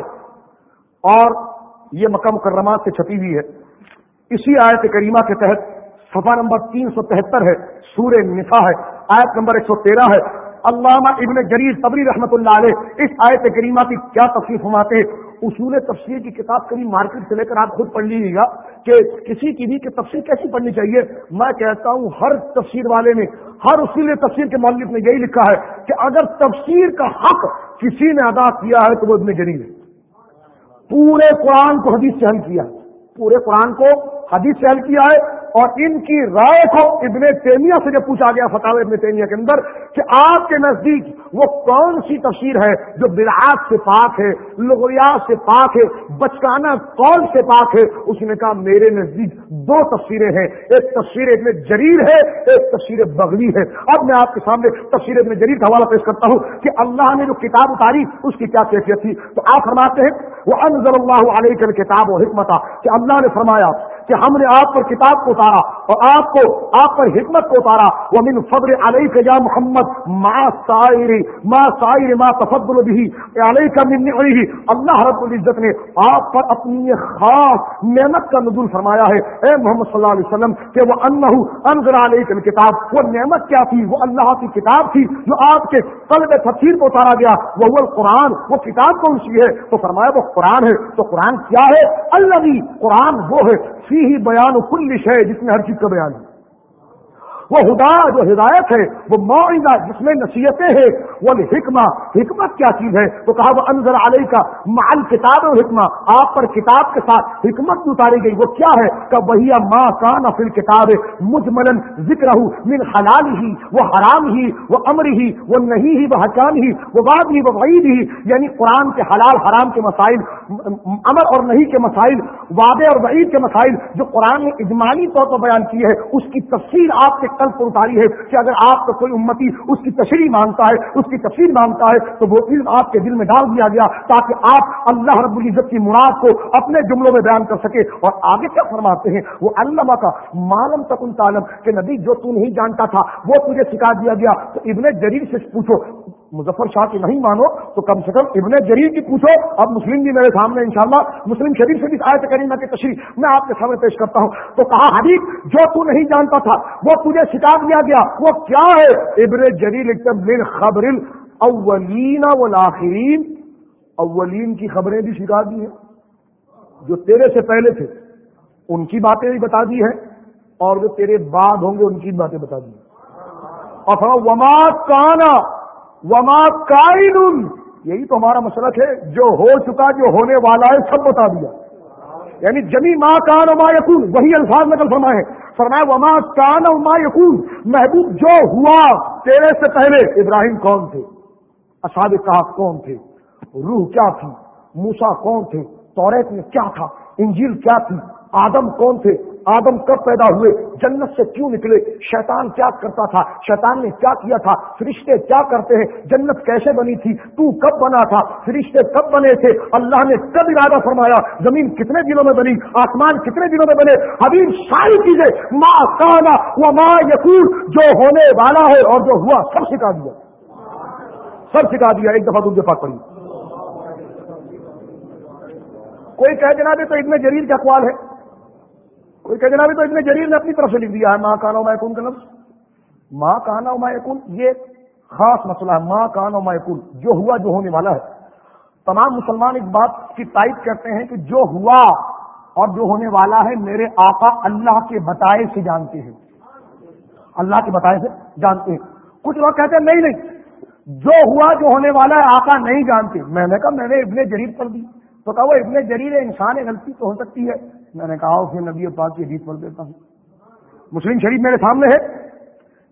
اور یہ مکہ مکرمات سے چھپی ہوئی ہے۔ اسی آیت کریمہ کے تحت صفحہ نمبر تین سو تہتر ہے، سورہ نفا ہے۔ آیت نمبر ایک سو تیرہ ہے۔ علامہ ابن جریر صبری رحمۃ اللہ علیہ اس آیت کریمہ کی کیا تفریح فرماتے ہیں؟ اصول تفسیر کی کتاب کبھی مارکیٹ سے لے کر آپ خود پڑھ لیجیے گا کہ کسی کی بھی کہ تفسیر کیسی پڑھنی چاہیے؟ میں کہتا ہوں ہر تفسیر والے نے ہر اصول تفسیر کے مولف نے یہی لکھا ہے کہ اگر تفسیر کا حق کسی نے ادا کیا ہے تو وہ ابن جریر ہے۔ پورے قرآن کو حدیث سے حل کیا پورے قرآن کو حدیث سے حل کیا ہے۔ اور ان کی رائے کو ابن تیمیہ سے جب پوچھا گیا فتح ابن تیمیہ کے اندر کہ آپ کے نزدیک وہ کون سی تفسیر ہے جو براعت سے پاک ہے، لغویات سے پاک ہے بچکانا کون سے پاک ہے؟ اس نے کہا میرے نزدیک دو تفسیریں ہیں۔ ایک تفسیر ابن جریر ہے، ایک تفسیر بغلی ہے۔ اب میں آپ کے سامنے تفسیر ابن جریر کا حوالہ پیش کرتا ہوں کہ اللہ نے جو کتاب اتاری، اس کی کیا کیفیت تھی؟ تو آپ فرماتے ہیں وہ انضر اللہ علیہ کتاب و حکمت کہ اللہ نے فرمایا کہ ہم نے آپ پر کتاب کو اتارا اور آپ کو، آپ پر حکمت کو اتارا۔ وہ من فبر علیہ کے یا محمد ما سائر ما سائر ما تفضل بھی علیہ کا من علیہ اللہ رب العزت نے آپ پر اپنی خاص نعمت کا نزول فرمایا ہے۔ اے محمد صلی اللہ علیہ وسلم، کہ وہ انہ انزل علیہ کی کتاب وہ نعمت کیا تھی؟ وہ اللہ کی کتاب تھی جو آپ کے قلب تفسیر کو اتارا گیا۔ وہ قرآن وہ کتاب کون سی ہے؟ تو فرمایا وہ قرآن ہے۔ تو قرآن کیا ہے؟ اللہ قرآن وہ ہے فی ہی بیان کل ہے جس میں ہر چیز کا بیان ہے۔ وہ ہدا جو ہدایت ہے، وہ معاہدہ جس میں نصیحتیں ہیں، وہ حکمہ حکمت کیا چیز ہے؟ تو کہا، وہ انضر علیہ کا مال کتاب و حکمہ آپ پر کتاب کے ساتھ حکمت اتاری گئی۔ وہ کیا ہے؟ کہ وہی ماں کان فل کتاب مجملن ذکر من حلال ہی وہ حرام ہی وہ امر ہی وہ نہیں ہی وہ حکام ہی وہ باد ہی وہ وعید ہی یعنی قرآن کے حلال، حرام کے مسائل، امر اور نہیں کے مسائل وعدے اور وعید کے مسائل جو قرآن نے اجمالی طور پر بیان کی ہے اس کی تفصیل آپ کے قلب پر اتاری ہے کہ اگر آپ کا کوئی امتی اس کی تشریح مانگتا ہے، اس کی تفصیل مانگتا ہے، تو وہ علم آپ کے دل میں ڈال دیا گیا تاکہ آپ اللہ رب العزت کی مراد کو اپنے جملوں میں بیان کر سکے۔ اور آگے کیا فرماتے ہیں؟ وہ علامہ کا معلوم تک ان تعلم کہ نبی جو تو نہیں جانتا تھا، وہ تجھے سکھا دیا گیا۔ تو ابن جریر سے پوچھو مظفر شاہ کی نہیں مانو تو کم سے کم ابن جریر کی پوچھو۔ اب مسلم بھی میرے سامنے انشاءاللہ مسلم شریف سے بھی آئے کریمہ کی تشریح میں آپ کے سامنے پیش کرتا ہوں۔ تو کہا حبیب جو تو نہیں جانتا تھا، وہ تجھے سکھا دیا گیا۔ وہ کیا ہے؟ ابن جریر ایک من خبر اولین والآخرین۔ اولین کی خبریں بھی سکھا دی ہیں۔ جو تیرے سے پہلے تھے، ان کی باتیں بھی بتا دی ہیں۔ اور جو تیرے بعد ہوں گے، ان کی باتیں بتا دی اور وما کانا وما کائن یہی تو ہمارا مسلک ہے، جو ہو چکا، جو ہونے والا ہے، سب بتا دیا۔ یعنی جمی ماں کان ما یقون وہی الفاظ میں کل فرمائے فرمایا وما کان ما یقون محبوب جو ہوا تیرے سے پہلے، ابراہیم کون تھے؟ اصحاب کہاف کون تھے؟ روح کیا تھی؟ موسا کون تھے؟ توریت میں کیا تھا؟ انجیل کیا تھی؟ آدم کون تھے؟ آدم کب پیدا ہوئے؟ جنت سے کیوں نکلے؟ شیطان کیا کرتا تھا؟ شیطان نے کیا کیا تھا؟ فرشتے کیا کرتے ہیں؟ جنت کیسے بنی تھی؟ تو کب بنا تھا؟ فرشتے کب بنے تھے؟ اللہ نے کب ارادہ فرمایا؟ زمین کتنے دنوں میں بنی؟ آسمان کتنے دنوں میں بنے؟ حبیب، ساری چیزیں ماں کانا وہ ماں یقور جو ہونے والا ہے اور جو ہوا، سب سکھا دیا۔ سب سکھا دیا، ایک دفعہ دوسرے پاک پڑی کوئی کہہ دینا دے تو اتنے جریر کا اقوال ہے۔ کوئی کہ جناب تو اتنے جریر نے اپنی طرف سے لکھ دیا ہے، ماں کانا کن کا لفظ ماں کانا کن یہ خاص مسئلہ ہے، ماں کانا کن جو ہوا جو ہونے والا ہے۔ تمام مسلمان اس بات کی تائید کرتے ہیں کہ جو ہوا اور جو ہونے والا ہے میرے آقا اللہ کے بتائے سے جانتے ہیں۔ اللہ کے بتائے سے جانتے ہیں۔ کچھ لوگ کہتے ہیں، نہیں نہیں۔ جو ہوا جو ہونے والا ہے، آقا نہیں جانتے۔ میں نے کہا، میں نے ابن جریر پڑھ دی۔ تو کہا، وہ ابن جریر انسان غلطی تو ہو سکتی ہے۔ میں نے کہا پھر نبی پاک کی حدیث پڑھ دیتا ہوں۔ مسلم شریف میرے سامنے ہے۔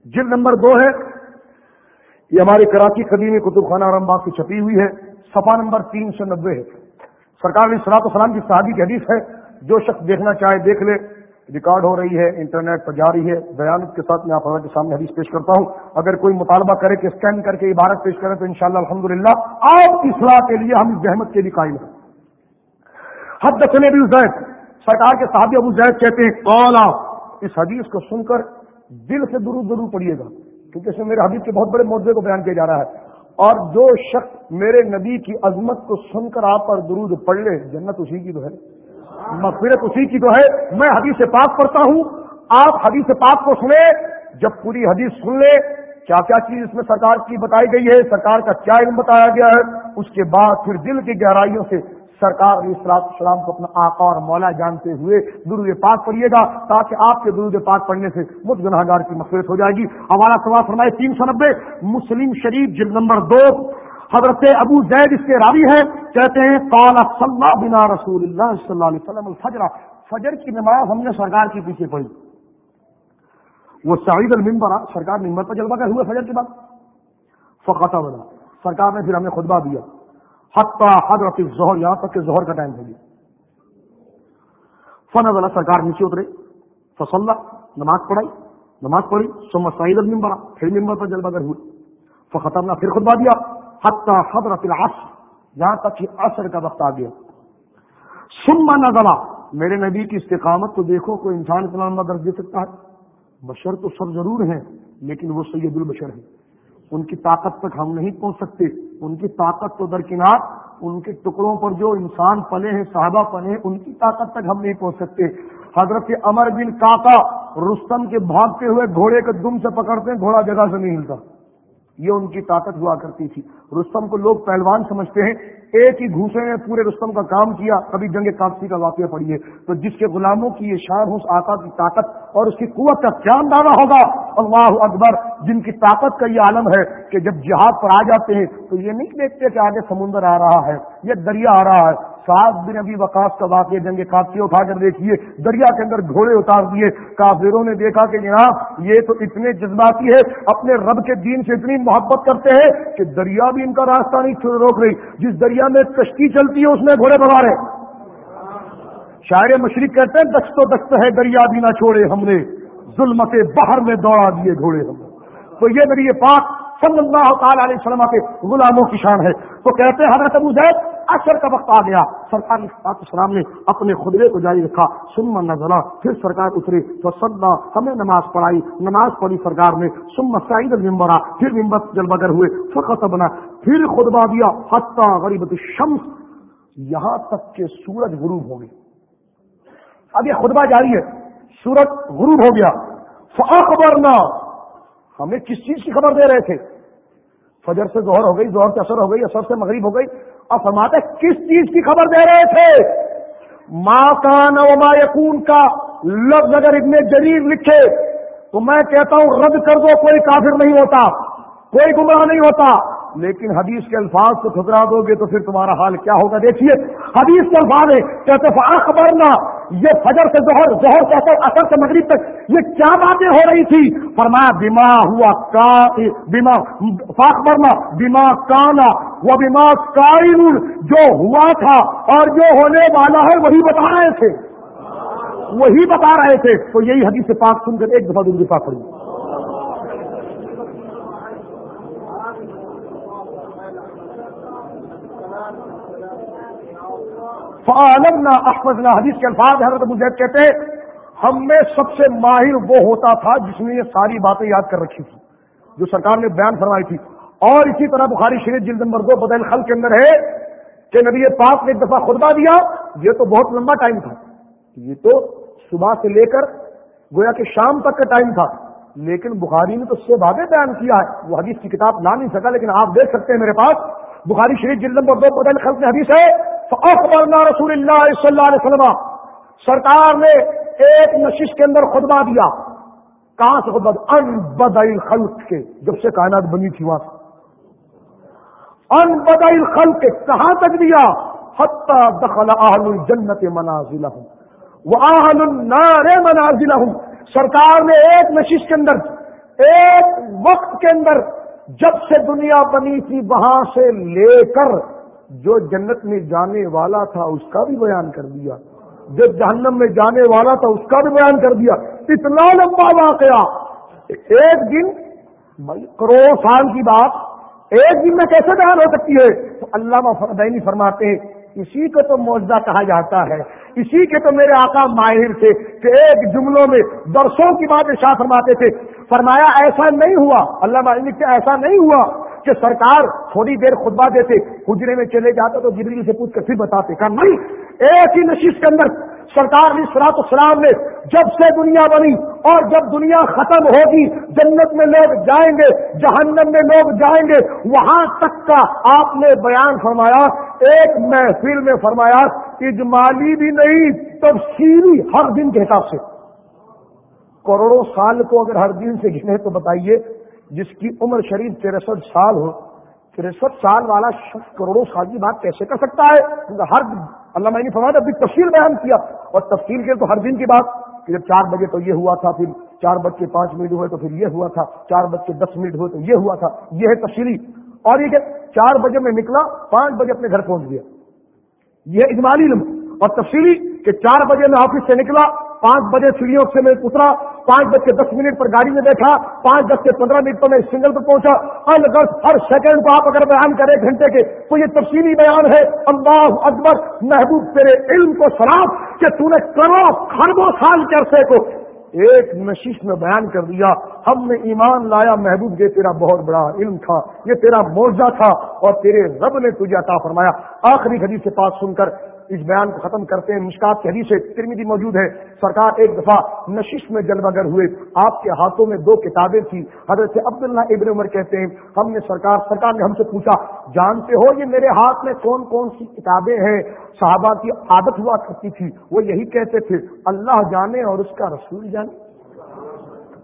جلد نمبر دو ہے۔ یہ ہماری کراچی قدیم کتب خانہ آرام باغ کی چھپی ہوئی ہے۔ سفا نمبر تین سو نبے ہے۔ سرکار علیہ سلاط السلام کی صحابی کی حدیث ہے۔ جو شخص دیکھنا چاہے دیکھ لے۔ ریکارڈ ہو رہی ہے، انٹرنیٹ پر جاری ہے۔ بیانت کے ساتھ میں آپ کے سامنے حدیث پیش کرتا ہوں۔ اگر کوئی مطالبہ کرے کہ اسکین کر کے عبارت پیش کرے تو انشاءاللہ الحمدللہ آپ کی اصلاح کے لیے ہم اس کے لیے قائم ہیں۔ حد دسنے ابو زید سرکار کے صحابی ابو زید کہتے ہیں قولا اس حدیث کو سن کر دل سے ضرور ضرور پڑھیے گا، کیونکہ اس میں میرے حدیث کے بہت بڑے موضوع کو بیان کیا جا رہا ہے۔ اور جو شخص میرے نبی کی عظمت کو سن کر آپ پر درود پڑھ لے، جنت اسی کی تو ہے، مغفرت اسی کی تو ہے۔ میں حدیث سے پاک پڑھتا ہوں، آپ حدیث پاک کو سنیں، جب پوری حدیث سن لے، کیا کیا چیز اس میں سرکار کی بتائی گئی ہے، سرکار کا کیا علم بتایا گیا ہے، اس کے بعد پھر دل کی گہرائیوں سے سرکار علیہ السلام السلام کو اپنا آقا اور مولا جانتے ہوئے درود پاک پڑھیے گا تاکہ آپ کے درود پاک پڑھنے سے مجھ گناہ گار کی مفرت ہو جائے گی۔ ہمارا سوال فرمائے تین سو نبے، مسلم شریف جلد نمبر دو، حضرت ابو زید اس کے راوی ہیں، کہتے ہیں، قال صلی بنا رسول اللہ صلی اللہ علیہ وسلم الفجر۔ فجر کی نماز ہم نے سرکار کے پیچھے پڑھی۔ وہ سعید المبر سرکار ممبر پر جلوہ کر ہوئے فجر کے بعد۔ فقط سرکار نے پھر ہمیں خطبہ دیا۔ حتہ حضرت ظہر یہاں تک کہ ظہر کا ٹائم ہو گیا جی۔ فن والا سرکار نیچے اترے فصلہ نماز پڑھائی، نماز پڑھی سم سعید المبر پھر ممبر پر جلبہ گر ہوئی۔ فختم پھر خطبہ دیا۔ حتہ حضرت العصر، یہاں تک کہ عصر کا وقت آ گیا۔ سما نظلا میرے نبی کی استقامت تو دیکھو کوئی انسان اتنا لمبا درج دے سکتا ہے؟ بشر تو سب ضرور ہیں، لیکن وہ سید البشر ہیں۔ ان کی طاقت تک ہم نہیں پہنچ سکتے۔ ان کی طاقت تو درکنار، ان کے ٹکڑوں پر جو انسان پلے ہیں، صحابہ پلے ہیں، ان کی طاقت تک ہم نہیں پہنچ سکتے۔ حضرت امر بن کاکا رستم کے بھاگتے ہوئے گھوڑے کے دم سے پکڑتے ہیں، گھوڑا جگہ سے نہیں ہلتا۔ یہ ان کی طاقت ہوا کرتی تھی۔ رستم کو لوگ پہلوان سمجھتے ہیں، ایک ہی گھوسے نے پورے رستم کا کام کیا، کبھی جنگ کاپسی کا واقعہ پڑھیے۔ تو جس کے غلاموں کی یہ شان اس آقا کی طاقت اور اس کی قوت کا کیا اندازہ ہوگا؟ اللہ اکبر، جن کی طاقت کا یہ عالم ہے کہ جب جہاد پر آ جاتے ہیں تو یہ نہیں دیکھتے کہ آگے سمندر آ رہا ہے یہ دریا آ رہا ہے۔ سات دن ابھی وقاص کا واقعہ جنگ کاپسی اٹھا کر دیکھیے، دریا کے اندر گھوڑے اتار دیے۔ کافروں نے دیکھا کہ جناب، یہ تو اتنے جذباتی ہے اپنے رب کے دین سے اتنی محبت کرتے ہیں کہ دریا بھی ان کا راستہ نہیں روک رہی۔ جس دریا میں کشتی چلتی ہے، اس میں گھوڑے بنا رہے۔ شاعر مشرق کہتے ہیں، دست و دست ہے، دریا بھی نہ چھوڑے ہم نے۔ ظلم کے باہر میں دوڑا دیے گھوڑے ہم نے۔ تو یہ میری یہ پاک صلی اللہ تعالی علیہ وسلم کے غلاموں کی شان ہے۔ تو کہتے ہیں حضرت ابو زید اثر کا وقت آ گیا۔ سرکار السلام نے اپنے خدرے کو جاری رکھا۔ سما نظرا پھر سرکار اتری۔ تو سدا ہمیں نماز پڑھائی۔ نماز پڑھی سرکار نے۔ سما سعید المبرا پھر ممبر جلبگر ہوئے۔ فقط بنا پھر خطبہ دیا۔ حتہ غریبت شمس یہاں تک کہ سورج غروب ہو گئی اب یہ خطبہ جاری ہے۔ سورج غروب ہو گیا۔ فاخبرنا، ہمیں کس چیز کی خبر دے رہے تھے؟ فجر سے ظہر ہو گئی، ظہر سے اثر ہو گئی اثر سے مغرب ہو گئی۔ اب فرماتے کس چیز کی خبر دے رہے تھے؟ ماں کان و ما یقون کا لفظ اگر اتنے جریر لکھے، تو میں کہتا ہوں، رد کر دو، کوئی کافر نہیں ہوتا، کوئی گمراہ نہیں ہوتا۔ لیکن حدیث کے الفاظ کو ٹھکرا دو گے تو پھر تمہارا حال کیا ہوگا؟ دیکھیے، حدیث کے الفاظ ہے کہتے خبر یہ فجر سے ظہر ظہر کہتے اثر سے مغرب تک، یہ کیا باتیں ہو رہی تھی؟ فرمایا بیما ہوا کا بیما فاخبرنا بیما کانا وہ بیما کائن جو ہوا تھا اور جو ہونے والا ہے، وہی بتا رہے تھے۔ وہی بتا رہے تھے۔ تو یہی حدیث پاک سن کر ایک دفعہ دن دفاع پڑی فعالمنا احمد حدیث کے الفاظ حضرت مجھے کہتے ہم میں سب سے ماہر وہ ہوتا تھا جس نے یہ ساری باتیں یاد کر رکھی تھی جو سرکار نے بیان فرمائی تھی۔ اور اسی طرح بخاری شریف جلد نمبر دو بدل خل کے اندر ہے کہ نبی پاک نے ایک دفعہ خطبہ دیا، یہ تو بہت لمبا ٹائم تھا۔ یہ تو صبح سے لے کر گویا کہ شام تک کا ٹائم تھا۔ لیکن بخاری نے تو اس سے بھاگے بیان کیا ہے۔ وہ حدیث کی کتاب لا نہیں سکا، لیکن آپ دیکھ سکتے ہیں میرے پاس، بخاری شریف جلد نمبر دو بدل خلق حدیث ہے۔ اخبرنا رسول اللہ صلی اللہ علیہ وسلم، سرکار نے ایک نشش کے اندر خطبہ دیا۔ کہاں سے خطبہ؟ ان بدل خلق کے، جب سے کائنات بنی تھی وہاں سے۔ ان بدل خلق کے کہاں تک دیا؟ حتی دخل اہل الجنت منازل وہ آہل النار منازل سرکار نے ایک نشش کے اندر، ایک وقت کے اندر، جب سے دنیا بنی تھی، وہاں سے لے کر جو جنت میں جانے والا تھا اس کا بھی بیان کر دیا۔ جو جہنم میں جانے والا تھا اس کا بھی بیان کر دیا۔ اتنا لمبا واقعہ۔ ایک دن کروڑ سال کی بات۔ ایک دن میں کیسے بیان ہو سکتی ہے؟ تو اللہ فردینی فرماتے ہیں، اسی کو تو موجودہ کہا جاتا ہے۔ اسی کے تو میرے آقا ماہر تھے کہ ایک جملوں میں برسوں کی بات شاہ فرماتے تھے۔ فرمایا، ایسا نہیں ہوا۔ اللہ مالک سے ایسا نہیں ہوا۔ کہ سرکار تھوڑی دیر خطبہ دیتے حجرے میں چلے جاتے تو جبریل سے پوچھ کر پھر بتاتے، کہا نہیں، ایک ہی نشست کے اندر سرکار سرات السلام نے جب سے دنیا بنی اور جب دنیا ختم ہوگی، جنت میں لوگ جائیں گے، جہنم میں لوگ جائیں گے، وہاں تک کا آپ نے بیان فرمایا، ایک محفل میں فرمایا، اجمالی بھی نہیں، تفصیلی ہر دن کے حساب سے۔ کروڑوں سال کو اگر ہر دن سے گنے تو بتائیے جس کی عمر شریف تریسٹھ سال ہو، تریسٹھ سال والا شخص کروڑوں سال کی بات کیسے کر سکتا ہے؟ ہر اللہ میں نے فرمایا ابھی تفصیل بیان کیا۔ اور تفصیل کے تو ہر دن کی بات کہ جب چار بجے تو یہ ہوا تھا، پھر چار بج کے پانچ منٹ ہوئے تو پھر یہ ہوا تھا، چار بج کے دس منٹ ہوئے تو یہ ہوا تھا۔ یہ ہے تفصیلی۔ اور یہ کہ چار بجے میں نکلا، پانچ بجے اپنے گھر پہنچ گیا۔ یہ اجمالی علم۔ اور تفصیلی کہ چار بجے میں آفس سے نکلا پانچ بجے سیڑھیوں سے میں اترا، پانچ بج کے دس منٹ پر گاڑی میں بیٹھا، پانچ دس سے پندرہ منٹ پر میں سنگل پر پہنچا۔ الگ ہر سیکنڈ کو آپ اگر بیان کریں گھنٹے کے، تو یہ تفصیلی بیان ہے۔ اللہ اکبر، محبوب، تیرے علم کو شراب کہ تو نے کرو خربوں سال کے عرصے کو ایک نشیش میں بیان کر دیا۔ ہم نے ایمان لایا، محبوب، یہ تیرا بہت بڑا علم تھا، یہ تیرا موضاء تھا اور تیرے رب نے تجھے عطا فرمایا۔ آخری حدیث سے پاس سن کر اس بیان کو ختم کرتے ہیں۔ مشکات کی حدیث ترمیدی موجود ہے۔ سرکار ایک دفعہ نشش میں جلوگر ہوئے۔ آپ کے ہاتھوں میں دو کتابیں تھیں۔ حضرت عبداللہ ابن عمر کہتے ہیں، ہم نے سرکار سرکار نے ہم سے پوچھا، جانتے ہو یہ میرے ہاتھ میں کون کون سی کتابیں ہیں؟ صحابہ کی عادت ہوا کرتی تھی۔ وہ یہی کہتے تھے، اللہ جانے اور اس کا رسول جانے۔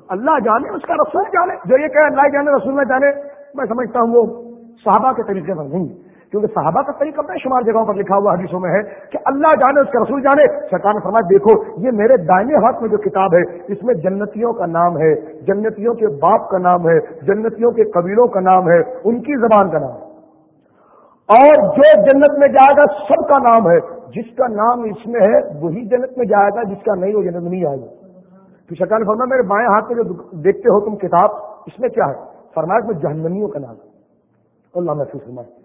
اللہ جانے اس کا رسول جانے۔ جو یہ کہ اللہ جانے رسول میں جانے، میں سمجھتا ہوں وہ صحابہ کے طریقے پر نہیں۔ کیونکہ صحابہ کا طریقہ اپنے شمار جگہوں پر لکھا ہوا حدیثوں میں ہے کہ اللہ جانے اس کے رسول جانے۔ سرکار نے فرمایا، دیکھو، یہ میرے دائنے ہاتھ میں جو کتاب ہے، اس میں جنتیوں کا نام ہے، جنتیوں کے باپ کا نام ہے، جنتیوں کے قبیلوں کا نام ہے، ان کی زبان کا نام ہے۔ اور جو جنت میں جائے گا، سب کا نام ہے۔ جس کا نام اس میں ہے، وہی جنت میں جائے گا، جس کا نہیں، وہ جنت میں نہیں جائے گا۔ تو سرکار نے فرمایا، میرے بائیں ہاتھ میں جو دیکھتے ہو تم کتاب، اس میں کیا ہے؟ فرمایا میں جہنمیوں کا نام ہے۔ اللہ محفوظ فرمائے۔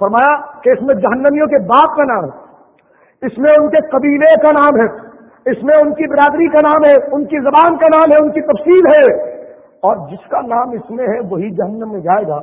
فرمایا کہ اس میں جہنمیوں کے باپ کا نام ہے، اس میں ان کے قبیلے کا نام ہے، اس میں ان کی برادری کا نام ہے، ان کی زبان کا نام ہے، ان کی تفصیل ہے۔ اور جس کا نام اس میں ہے، وہی جہنم میں جائے گا،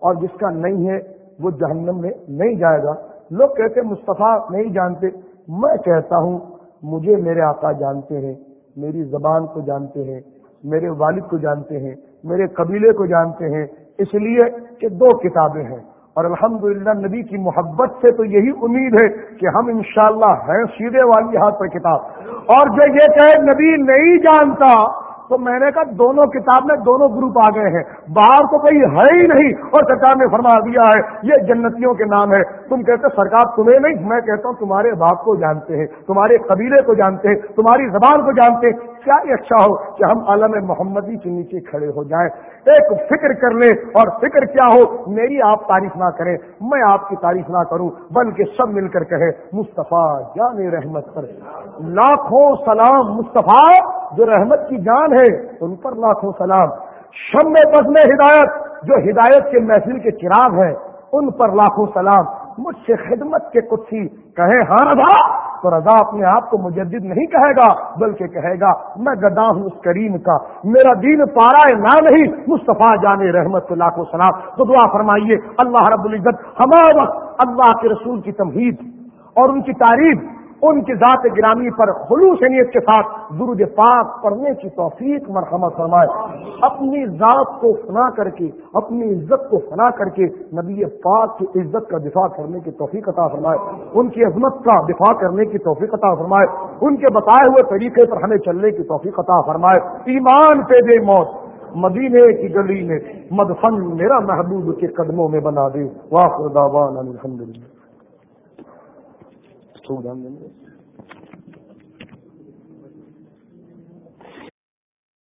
اور جس کا نہیں ہے، وہ جہنم میں نہیں جائے گا۔ لوگ کہتے، مصطفیٰ نہیں جانتے، میں کہتا ہوں، مجھے میرے آقا جانتے ہیں، میری زبان کو جانتے ہیں، میرے والد کو جانتے ہیں، میرے قبیلے کو جانتے ہیں، اس لیے کہ دو کتابیں ہیں۔ اور الحمدللہ نبی کی محبت سے تو یہی امید ہے کہ ہم انشاءاللہ ہیں سیدھے والی ہاتھ پر کتاب۔ اور جو یہ کہ نبی نہیں جانتا، تو میں نے کہا دونوں کتاب میں دونوں گروپ آ گئے ہیں۔ باہر تو کوئی ہے ہی نہیں۔ اور سرکار نے فرما دیا ہے، یہ جنتیوں کے نام ہے۔ تم کہتے سرکار تمہیں نہیں، میں کہتا ہوں تمہارے باپ کو جانتے ہیں، تمہارے قبیلے کو جانتے ہیں، تمہاری زبان کو جانتے ہیں۔ کیا یہ اچھا ہو کہ ہم عالم محمدی کے نیچے کھڑے ہو جائیں۔ ایک فکر کر لیں اور فکر کیا ہو؟ میری آپ تعریف نہ کریں، میں آپ کی تعریف نہ کروں، بلکہ سب مل کر کہیں مصطفیٰ جان رحمت پر۔ لاکھوں سلام مصطفیٰ جو رحمت کی جان ہے، ان پر لاکھوں سلام۔ شم بزم ہدایت جو ہدایت کے محفل کے چراغ ہیں، ان پر لاکھوں سلام۔ مجھ سے خدمت کے کچھ ہی کہے ہاں رضا! تو رضا اپنے آپ کو مجدد نہیں کہے گا، بلکہ کہے گا، میں گدا ہوں اس کریم کا، میرا دین پارا ہے، نہ نہیں، مصطفیٰ جانے رحمت اللہ کو سلام تو دعا فرمائیے، اللہ رب العزت ہمارا وقت اللہ کے رسول کی تمہید اور ان کی تعریف ان کی ذات گرامی پر خلوص نیت کے ساتھ درود پاک پڑھنے کی توفیق مرحمت فرمائے۔ اپنی ذات کو فنا کر کے، اپنی عزت کو فنا کر کے نبی پاک کی عزت کا دفاع کرنے کی توفیق عطا فرمائے۔ ان کی عظمت کا دفاع کرنے کی توفیق عطا فرمائے۔ ان کے بتائے ہوئے طریقے پر ہمیں چلنے کی توفیق عطا فرمائے۔ ایمان پہ دے موت۔ مدینے کی گلی میں مدفن میرا محبوب کے قدموں میں بنا دے۔ واقع دیں گے